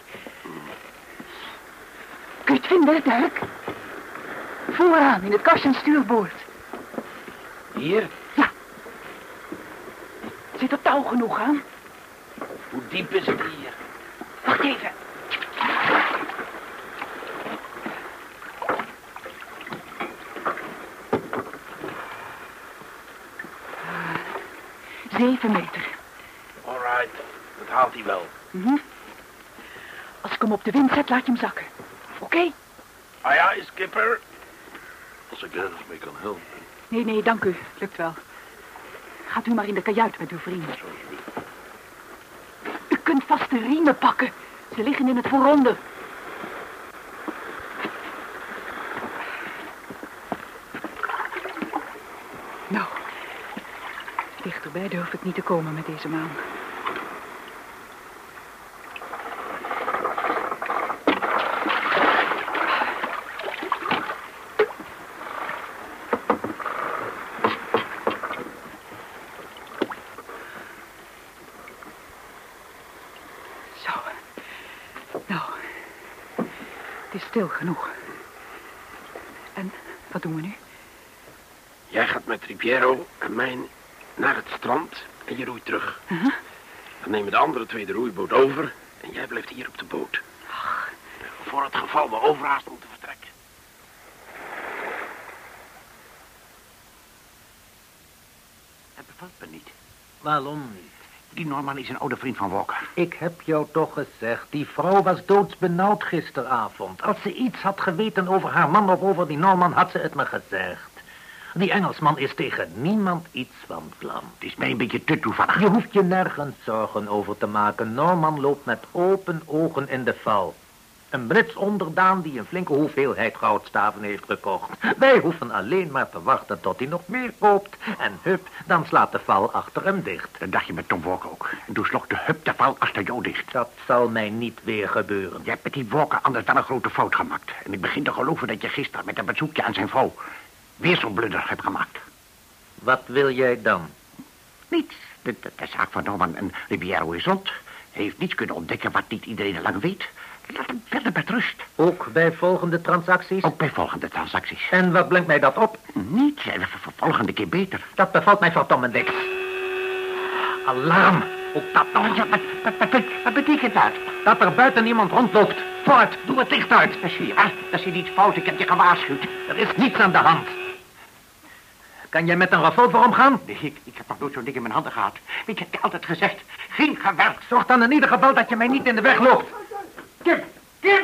[SPEAKER 1] Kun je het vinden, Dirk? Vooraan, in het kastje stuurboord.
[SPEAKER 3] Hier?
[SPEAKER 1] Zit er touw genoeg aan?
[SPEAKER 3] Hoe diep is het hier?
[SPEAKER 1] Wacht even. Ah, Zeven meter.
[SPEAKER 3] All right. Dat haalt hij wel.
[SPEAKER 1] Mhm. Als ik hem op de wind zet, laat je hem zakken. Oké?
[SPEAKER 3] Aye, aye, skipper.
[SPEAKER 6] Als ik ergens mee kan helpen.
[SPEAKER 1] Nee, nee, dank u. Lukt wel. Gaat u maar in de kajuit met uw vrienden. U kunt vast de riemen pakken. Ze liggen in het vooronder. Nou, dichterbij durf ik niet te komen met deze maan. Zo. Nou, het is stil genoeg. En wat doen we nu?
[SPEAKER 3] Jij gaat met Ripiero en mij naar het strand en je roeit terug.
[SPEAKER 1] Uh-huh.
[SPEAKER 3] Dan nemen de andere twee de roeiboot over en jij blijft hier op de boot. Voor het geval we overhaast moeten vertrekken.
[SPEAKER 8] Het bevalt me niet.
[SPEAKER 7] Waarom niet?
[SPEAKER 8] Die Norman is een oude vriend van Walker.
[SPEAKER 7] Ik heb jou toch gezegd, die vrouw was doodsbenauwd gisteravond. Als ze iets had geweten over haar man of over die Norman, had ze het me gezegd. Die Engelsman is tegen niemand iets van plan.
[SPEAKER 8] Het is mij een beetje te toevallig.
[SPEAKER 7] Je hoeft je nergens zorgen over te maken. Norman loopt met open ogen in de val. Een Brits onderdaan die een flinke hoeveelheid goudstaven heeft gekocht. Wij hoeven alleen maar te wachten tot hij nog meer koopt. En hup, dan slaat de val achter hem dicht.
[SPEAKER 8] Dat dacht je met Tom Walker ook. En toen sloeg de hup de val achter jou dicht.
[SPEAKER 7] Dat zal mij niet weer gebeuren.
[SPEAKER 8] Je hebt met die Walker anders dan een grote fout gemaakt. En ik begin te geloven dat je gisteren met een bezoekje aan zijn vrouw... weer zo'n blunder hebt gemaakt.
[SPEAKER 7] Wat wil jij dan?
[SPEAKER 8] Niets. De, de, de zaak van Norman en Riviero is rond. Hij heeft niets kunnen ontdekken wat niet iedereen al lang weet. Laat hem verder met rust.
[SPEAKER 7] Ook bij volgende transacties?
[SPEAKER 8] Ook bij volgende transacties.
[SPEAKER 7] En wat brengt mij dat op?
[SPEAKER 8] Niet. Voor volgende keer beter.
[SPEAKER 7] Dat bevalt mij verdomme dik. Alarm. Ook dat nog.
[SPEAKER 8] Wat, betekent dat?
[SPEAKER 7] Dat er buiten iemand rondloopt. Voort, doe het licht uit.
[SPEAKER 8] Dat zie je, dat is niet fout. Ik heb je gewaarschuwd.
[SPEAKER 7] Er is niets aan de hand. Kan jij met een revolver omgaan?
[SPEAKER 8] Nee, ik, ik heb nog nooit zo'n ding in mijn handen gehad. Weet je, ik heb altijd gezegd, geen gewerkt.
[SPEAKER 7] Zorg dan in ieder geval dat je mij niet in de weg loopt.
[SPEAKER 8] Kim, Kim!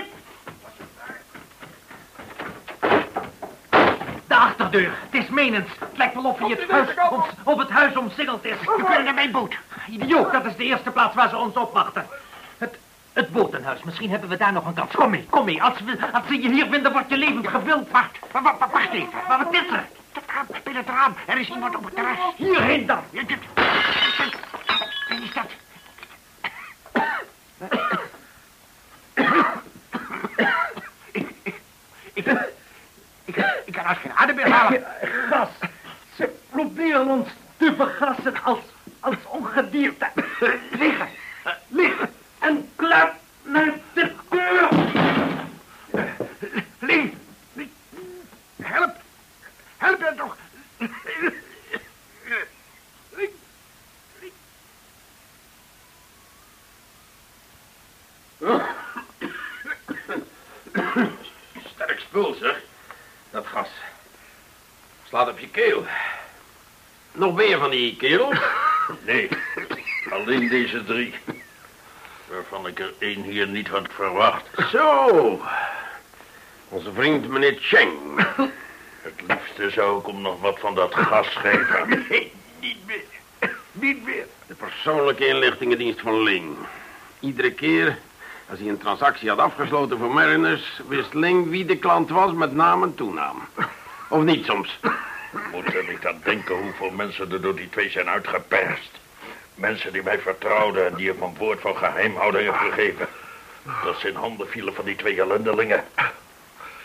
[SPEAKER 7] De achterdeur. Het is menens. Het lijkt wel of hij het huis, of het huis omsingeld is.
[SPEAKER 8] We kunnen naar mijn boot.
[SPEAKER 7] Idioot, dat is de eerste plaats waar ze ons opwachten. Het, het botenhuis. Misschien hebben we daar nog een kans. Kom mee, kom mee. Als, we, als ze je hier vinden, wordt je levend gewild.
[SPEAKER 8] Wacht, wacht, wacht, even.
[SPEAKER 7] Wat is er?
[SPEAKER 8] Het raam, binnen het raam. Er is iemand op het terras.
[SPEAKER 7] Hierheen dan.
[SPEAKER 8] Wie is dat? Ik, ik, ik, ik, kan uit geen adem meer halen.
[SPEAKER 7] Gas. Ze proberen ons te vergassen als, als ongedierte. Liggen. Liggen. En klap naar de deur.
[SPEAKER 8] Lee, help. Help me toch.
[SPEAKER 3] Sterk spul, zeg. Dat gas. Slaat op je keel. Nog meer van die kerels?
[SPEAKER 6] Nee, alleen deze drie. Waarvan ik er één hier niet had verwacht.
[SPEAKER 3] Zo. Onze vriend meneer Cheng.
[SPEAKER 6] Het liefste zou ik hem nog wat van dat gas geven.
[SPEAKER 3] Nee, niet meer. Niet meer. De persoonlijke inlichtingendienst van Ling. Iedere keer als hij een transactie had afgesloten voor Mariners... wist Ling wie de klant was met naam en toenaam. Of niet soms.
[SPEAKER 6] Moet er niet aan denken hoeveel mensen er door die twee zijn uitgeperst. Mensen die mij vertrouwden en die ik mijn woord van geheimhouding heb gegeven. Dat ze in handen vielen van die twee ellendelingen.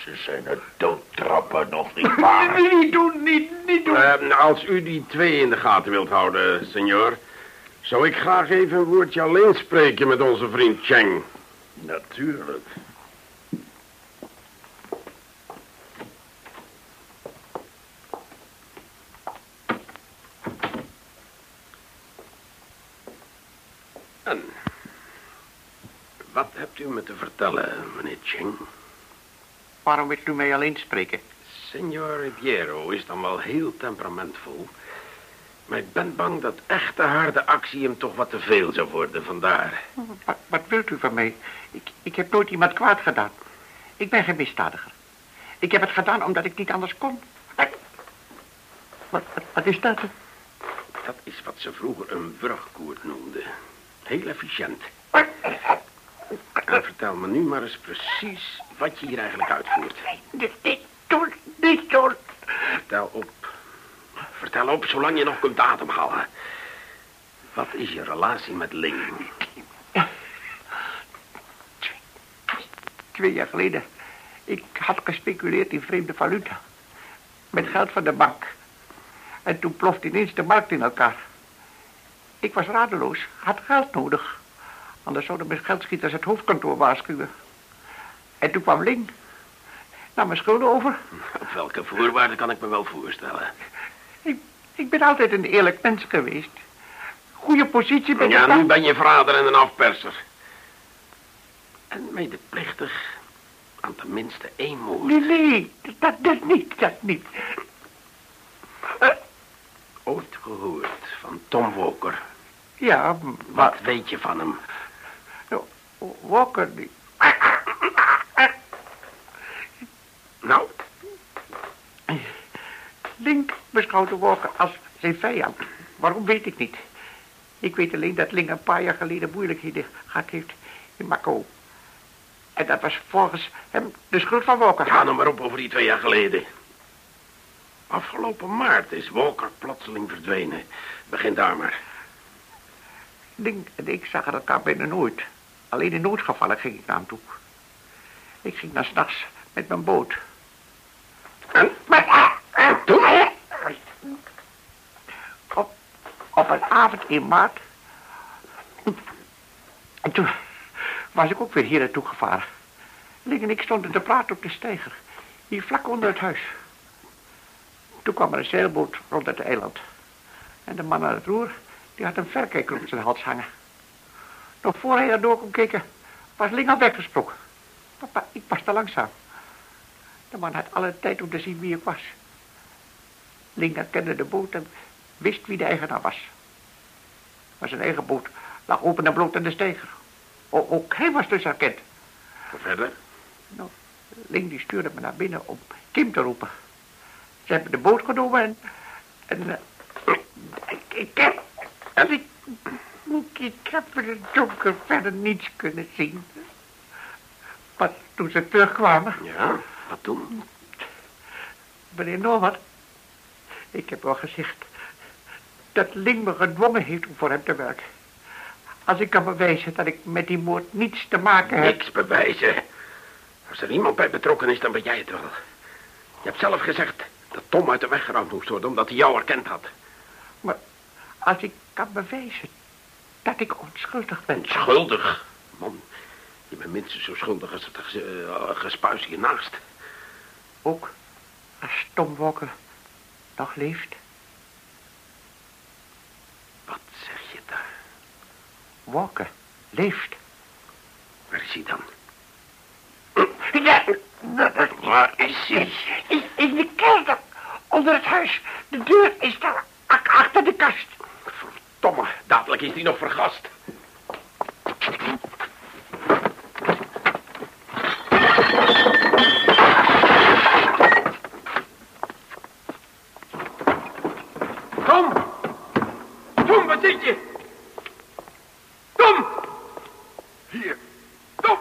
[SPEAKER 6] Ze zijn het doodtrappen nog niet waar.
[SPEAKER 3] Niet doen, niet, niet doen. Eh, als u die twee in de gaten wilt houden, senor... zou ik graag even een woordje alleen spreken met onze vriend Cheng.
[SPEAKER 6] Natuurlijk.
[SPEAKER 3] En wat hebt u me te vertellen, meneer Cheng?
[SPEAKER 8] Waarom wilt u mij alleen spreken?
[SPEAKER 3] Senor Riviero is dan wel heel temperamentvol. Maar ik ben bang dat echte harde actie hem toch wat te veel zou worden, vandaar.
[SPEAKER 8] Wat, wat wilt u van mij? Ik, ik heb nooit iemand kwaad gedaan. Ik ben geen misdadiger. Ik heb het gedaan omdat ik niet anders kon. Wat, wat, is dat?
[SPEAKER 3] Dat is wat ze vroeger een wurgkoord noemden. Heel efficiënt. En vertel me nu maar eens precies wat je hier eigenlijk uitvoert.
[SPEAKER 8] Niet, niet doen, niet doen.
[SPEAKER 3] Vertel op. Vertel op, zolang je nog kunt ademhalen. Wat is je relatie met Ling?
[SPEAKER 8] Twee jaar geleden. Ik had gespeculeerd in vreemde valuta. Met geld van de bank. En toen plofte ineens de markt in elkaar. Ik was radeloos, had geld nodig. Anders zouden mijn geldschieters het hoofdkantoor waarschuwen. En toen kwam Ling. Nam mijn schulden over.
[SPEAKER 3] Op welke voorwaarden kan ik me wel voorstellen?
[SPEAKER 8] Ik, ik ben altijd een eerlijk mens geweest. Goede positie ben
[SPEAKER 3] Ja, nu ben je vader en een afperser. En medeplichtig aan tenminste één moord.
[SPEAKER 8] Nee, nee, dat, dat niet, dat niet. Eh,
[SPEAKER 3] Ooit gehoord van Tom Walker.
[SPEAKER 8] ja,
[SPEAKER 3] Wat
[SPEAKER 8] maar
[SPEAKER 3] weet je van hem?
[SPEAKER 8] Walker niet.
[SPEAKER 3] Nou,
[SPEAKER 8] Link beschouwt de Walker als zijn vijand. Waarom weet ik niet. Ik weet alleen dat Link een paar jaar geleden moeilijkheden gehad heeft in Mako. En dat was volgens hem de schuld van Walker.
[SPEAKER 3] Ga nou maar op over die twee jaar geleden. Afgelopen maart is Walker plotseling verdwenen. Begin daar maar.
[SPEAKER 8] Link en ik zagen elkaar bijna nooit. Alleen in noodgevallen ging ik naar hem toe. Ik ging dan s'nachts met mijn boot.
[SPEAKER 3] En?
[SPEAKER 8] Maar,
[SPEAKER 3] En toen?
[SPEAKER 8] op, op een avond in maart. En toen was ik ook weer hier naartoe gevaren. Link en ik stonden te praten op de steiger. Hier vlak onder het huis. Toen kwam er een zeilboot rond het eiland. En de man aan het roer, die had een verrekijker op zijn hals hangen. Nog voor hij erdoor kon kijken, was Link al weggesproken. Papa, ik was te langzaam. De man had alle tijd om te zien wie ik was. Link herkende de boot en wist wie de eigenaar was. Maar zijn eigen boot lag open en bloot aan de steiger. O- ook hij was dus herkend.
[SPEAKER 3] Verder?
[SPEAKER 8] Nou, Link die stuurde me naar binnen om Kim te roepen. Ze hebben de boot genomen en... en eh, ik, ik. En ik, ik heb in het donker verder niets kunnen zien. Maar toen ze terugkwamen...
[SPEAKER 3] Ja, wat toen?
[SPEAKER 8] Meneer Norman, ik heb al gezegd dat Ling me gedwongen heeft om voor hem te werken. Als ik kan bewijzen dat ik met die moord niets te maken heb...
[SPEAKER 3] Niks bewijzen. Als er iemand bij betrokken is, dan ben jij het wel. Je hebt zelf gezegd dat Tom uit de weg geruimd moest worden, omdat hij jou herkend had.
[SPEAKER 8] Maar als ik kan bewijzen dat ik onschuldig ben...
[SPEAKER 3] Schuldig? Man, je bent minstens zo schuldig als het eh, gespuis hiernaast.
[SPEAKER 8] Ook als Tom Walker nog leeft.
[SPEAKER 3] Wat zeg je daar?
[SPEAKER 8] Walker leeft.
[SPEAKER 3] Waar is hij dan?
[SPEAKER 8] Ja,
[SPEAKER 3] Waar is hij?
[SPEAKER 8] in, in de kelder, onder het huis. De deur is daar, achter de kast.
[SPEAKER 3] Verdomme, dadelijk is hij nog vergast. Tom! Tom, wat zit je? Tom!
[SPEAKER 9] Hier. Tom.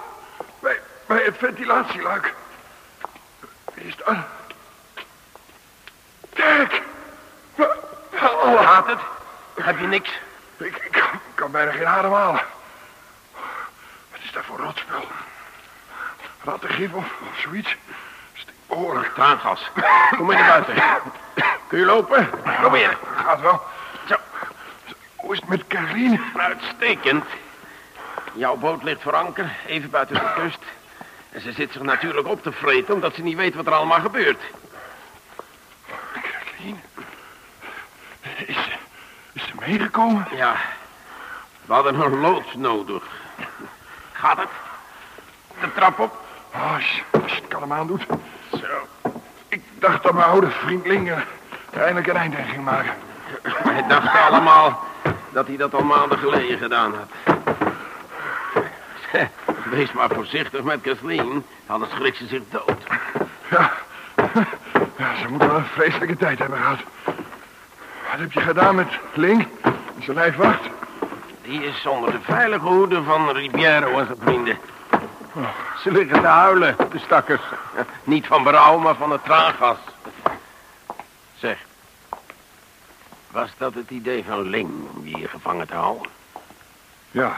[SPEAKER 9] Bij, bij het ventilatieluik. Wie is dat? Dirk. Wa-
[SPEAKER 3] Hoe gaat het? Heb je niks?
[SPEAKER 9] Ik, ik kan, kan bijna geen adem halen. Wat is dat voor rotspul? Rattengif of, of zoiets? Stinkbehoorlijk.
[SPEAKER 3] Traangas. Kom mee naar buiten. Kun je lopen? Probeer.
[SPEAKER 9] Gaat wel.
[SPEAKER 3] Zo.
[SPEAKER 9] Hoe is het met Caroline?
[SPEAKER 3] Uitstekend. Jouw boot ligt voor anker, even buiten de kust. En ze zit zich natuurlijk op te vreten, omdat ze niet weet wat er allemaal gebeurt.
[SPEAKER 9] Caroline? Is ze, meegekomen?
[SPEAKER 3] Ja, we hadden een loods nodig. Gaat het? De trap op?
[SPEAKER 9] Oh, als, als je het kalm aandoet.
[SPEAKER 3] Zo.
[SPEAKER 9] Ik dacht dat mijn oude vriend Linger er eindelijk een eind aan ging maken.
[SPEAKER 3] Wij dachten allemaal dat hij dat al maanden geleden gedaan had. Wees maar voorzichtig met Kathleen, anders schrikt ze zich dood.
[SPEAKER 9] Ja. ja, ze moet wel een vreselijke tijd hebben gehad. Wat heb je gedaan met Ling? Zijn lijfwacht?
[SPEAKER 3] Die is onder de veilige hoede van Ribiero en zijn vrienden. Ze liggen te huilen, de stakkers. Niet van berouw, maar van het traangas. Zeg, was dat het idee van Ling om je hier gevangen te houden?
[SPEAKER 9] Ja.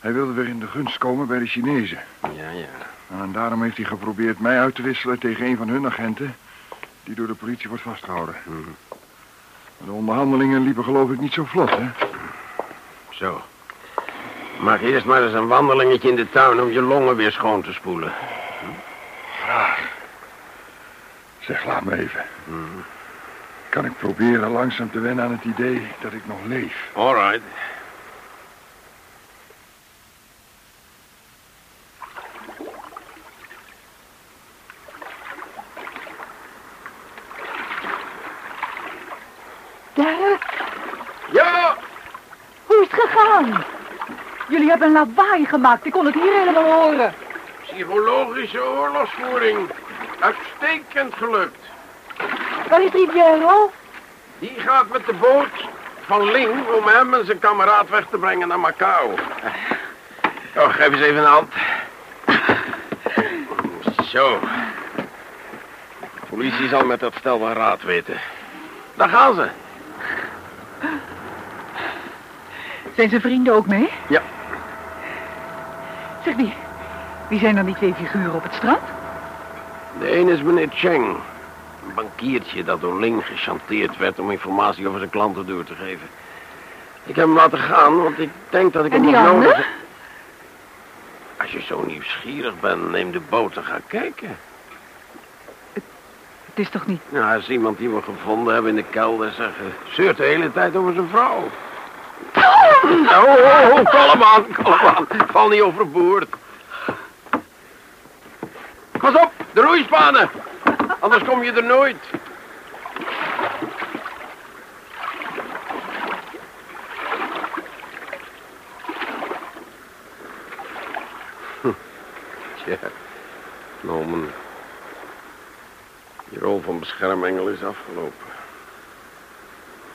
[SPEAKER 9] Hij wilde weer in de gunst komen bij de Chinezen.
[SPEAKER 3] Ja, ja.
[SPEAKER 9] En daarom heeft hij geprobeerd mij uit te wisselen tegen een van hun agenten... die door de politie wordt vastgehouden. De onderhandelingen liepen geloof ik niet zo vlot, hè?
[SPEAKER 3] Zo. Maak eerst maar eens een wandelingetje in de tuin om je longen weer schoon te spoelen.
[SPEAKER 9] Graag. Zeg, laat me even. Kan ik proberen langzaam te wennen aan het idee dat ik nog leef?
[SPEAKER 3] All right.
[SPEAKER 1] Dirk,
[SPEAKER 3] Ja,
[SPEAKER 1] hoe is het gegaan? Jullie hebben een lawaai gemaakt. Ik kon het hier helemaal horen.
[SPEAKER 3] psychologische oorlogsvoering. Uitstekend gelukt.
[SPEAKER 1] Waar is Riviero?
[SPEAKER 3] Die gaat met de boot van Ling om hem en zijn kameraad weg te brengen naar Macau. Oh, geef eens even een hand. Zo. De politie zal met dat stel van raad weten. Daar gaan ze.
[SPEAKER 1] Zijn zijn vrienden ook mee?
[SPEAKER 3] Ja.
[SPEAKER 1] Zeg, wie, wie zijn dan die twee figuren op het strand?
[SPEAKER 3] De een is meneer Cheng. Een bankiertje dat door Ling gechanteerd werd om informatie over zijn klanten door te geven. Ik heb hem laten gaan, want ik denk dat ik
[SPEAKER 1] En
[SPEAKER 3] hem nog nodig heb. Als je zo nieuwsgierig bent, neem de boot en ga kijken.
[SPEAKER 1] Het is toch niet...
[SPEAKER 3] Ja, er is iemand die we gevonden hebben in de kelder, zeg. eh, Zeurt de hele tijd over zijn vrouw. Oh, oh, kalm aan, kalm aan. Val niet overboord. Pas op, de roeispanen. Anders kom je er nooit. Tja, Norman. Je rol van beschermengel is afgelopen.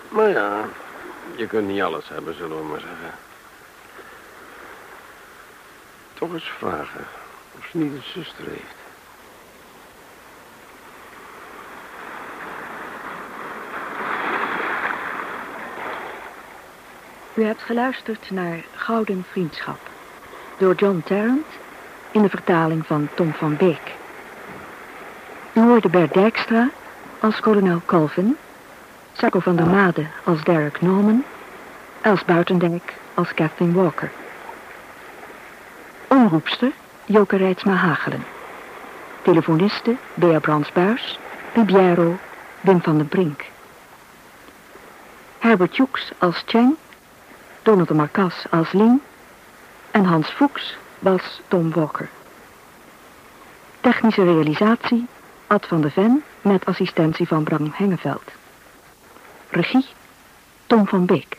[SPEAKER 3] Maar ja, je kunt niet alles hebben, zullen we maar zeggen. Toch eens vragen of ze niet een zuster heeft.
[SPEAKER 10] U hebt geluisterd naar Gouden Vriendschap. Door John Tarrant in de vertaling van Tom van Beek. U hoorde Bert Dijkstra als kolonel Colvin. Sacco van der Made als Derek Norman. Els Buitendijk als Kathleen Walker. Omroepster Joke Rijtsma Hagelen. Telefoniste Bea Brandsbuis. Ribiero Wim van den Brink. Herbert Joeks als Cheng. Donald de Marcas als Ling en Hans Fuchs was Tom Walker. Technische realisatie Ad van de Ven met assistentie van Bram Hengeveld. Regie Tom van Beek.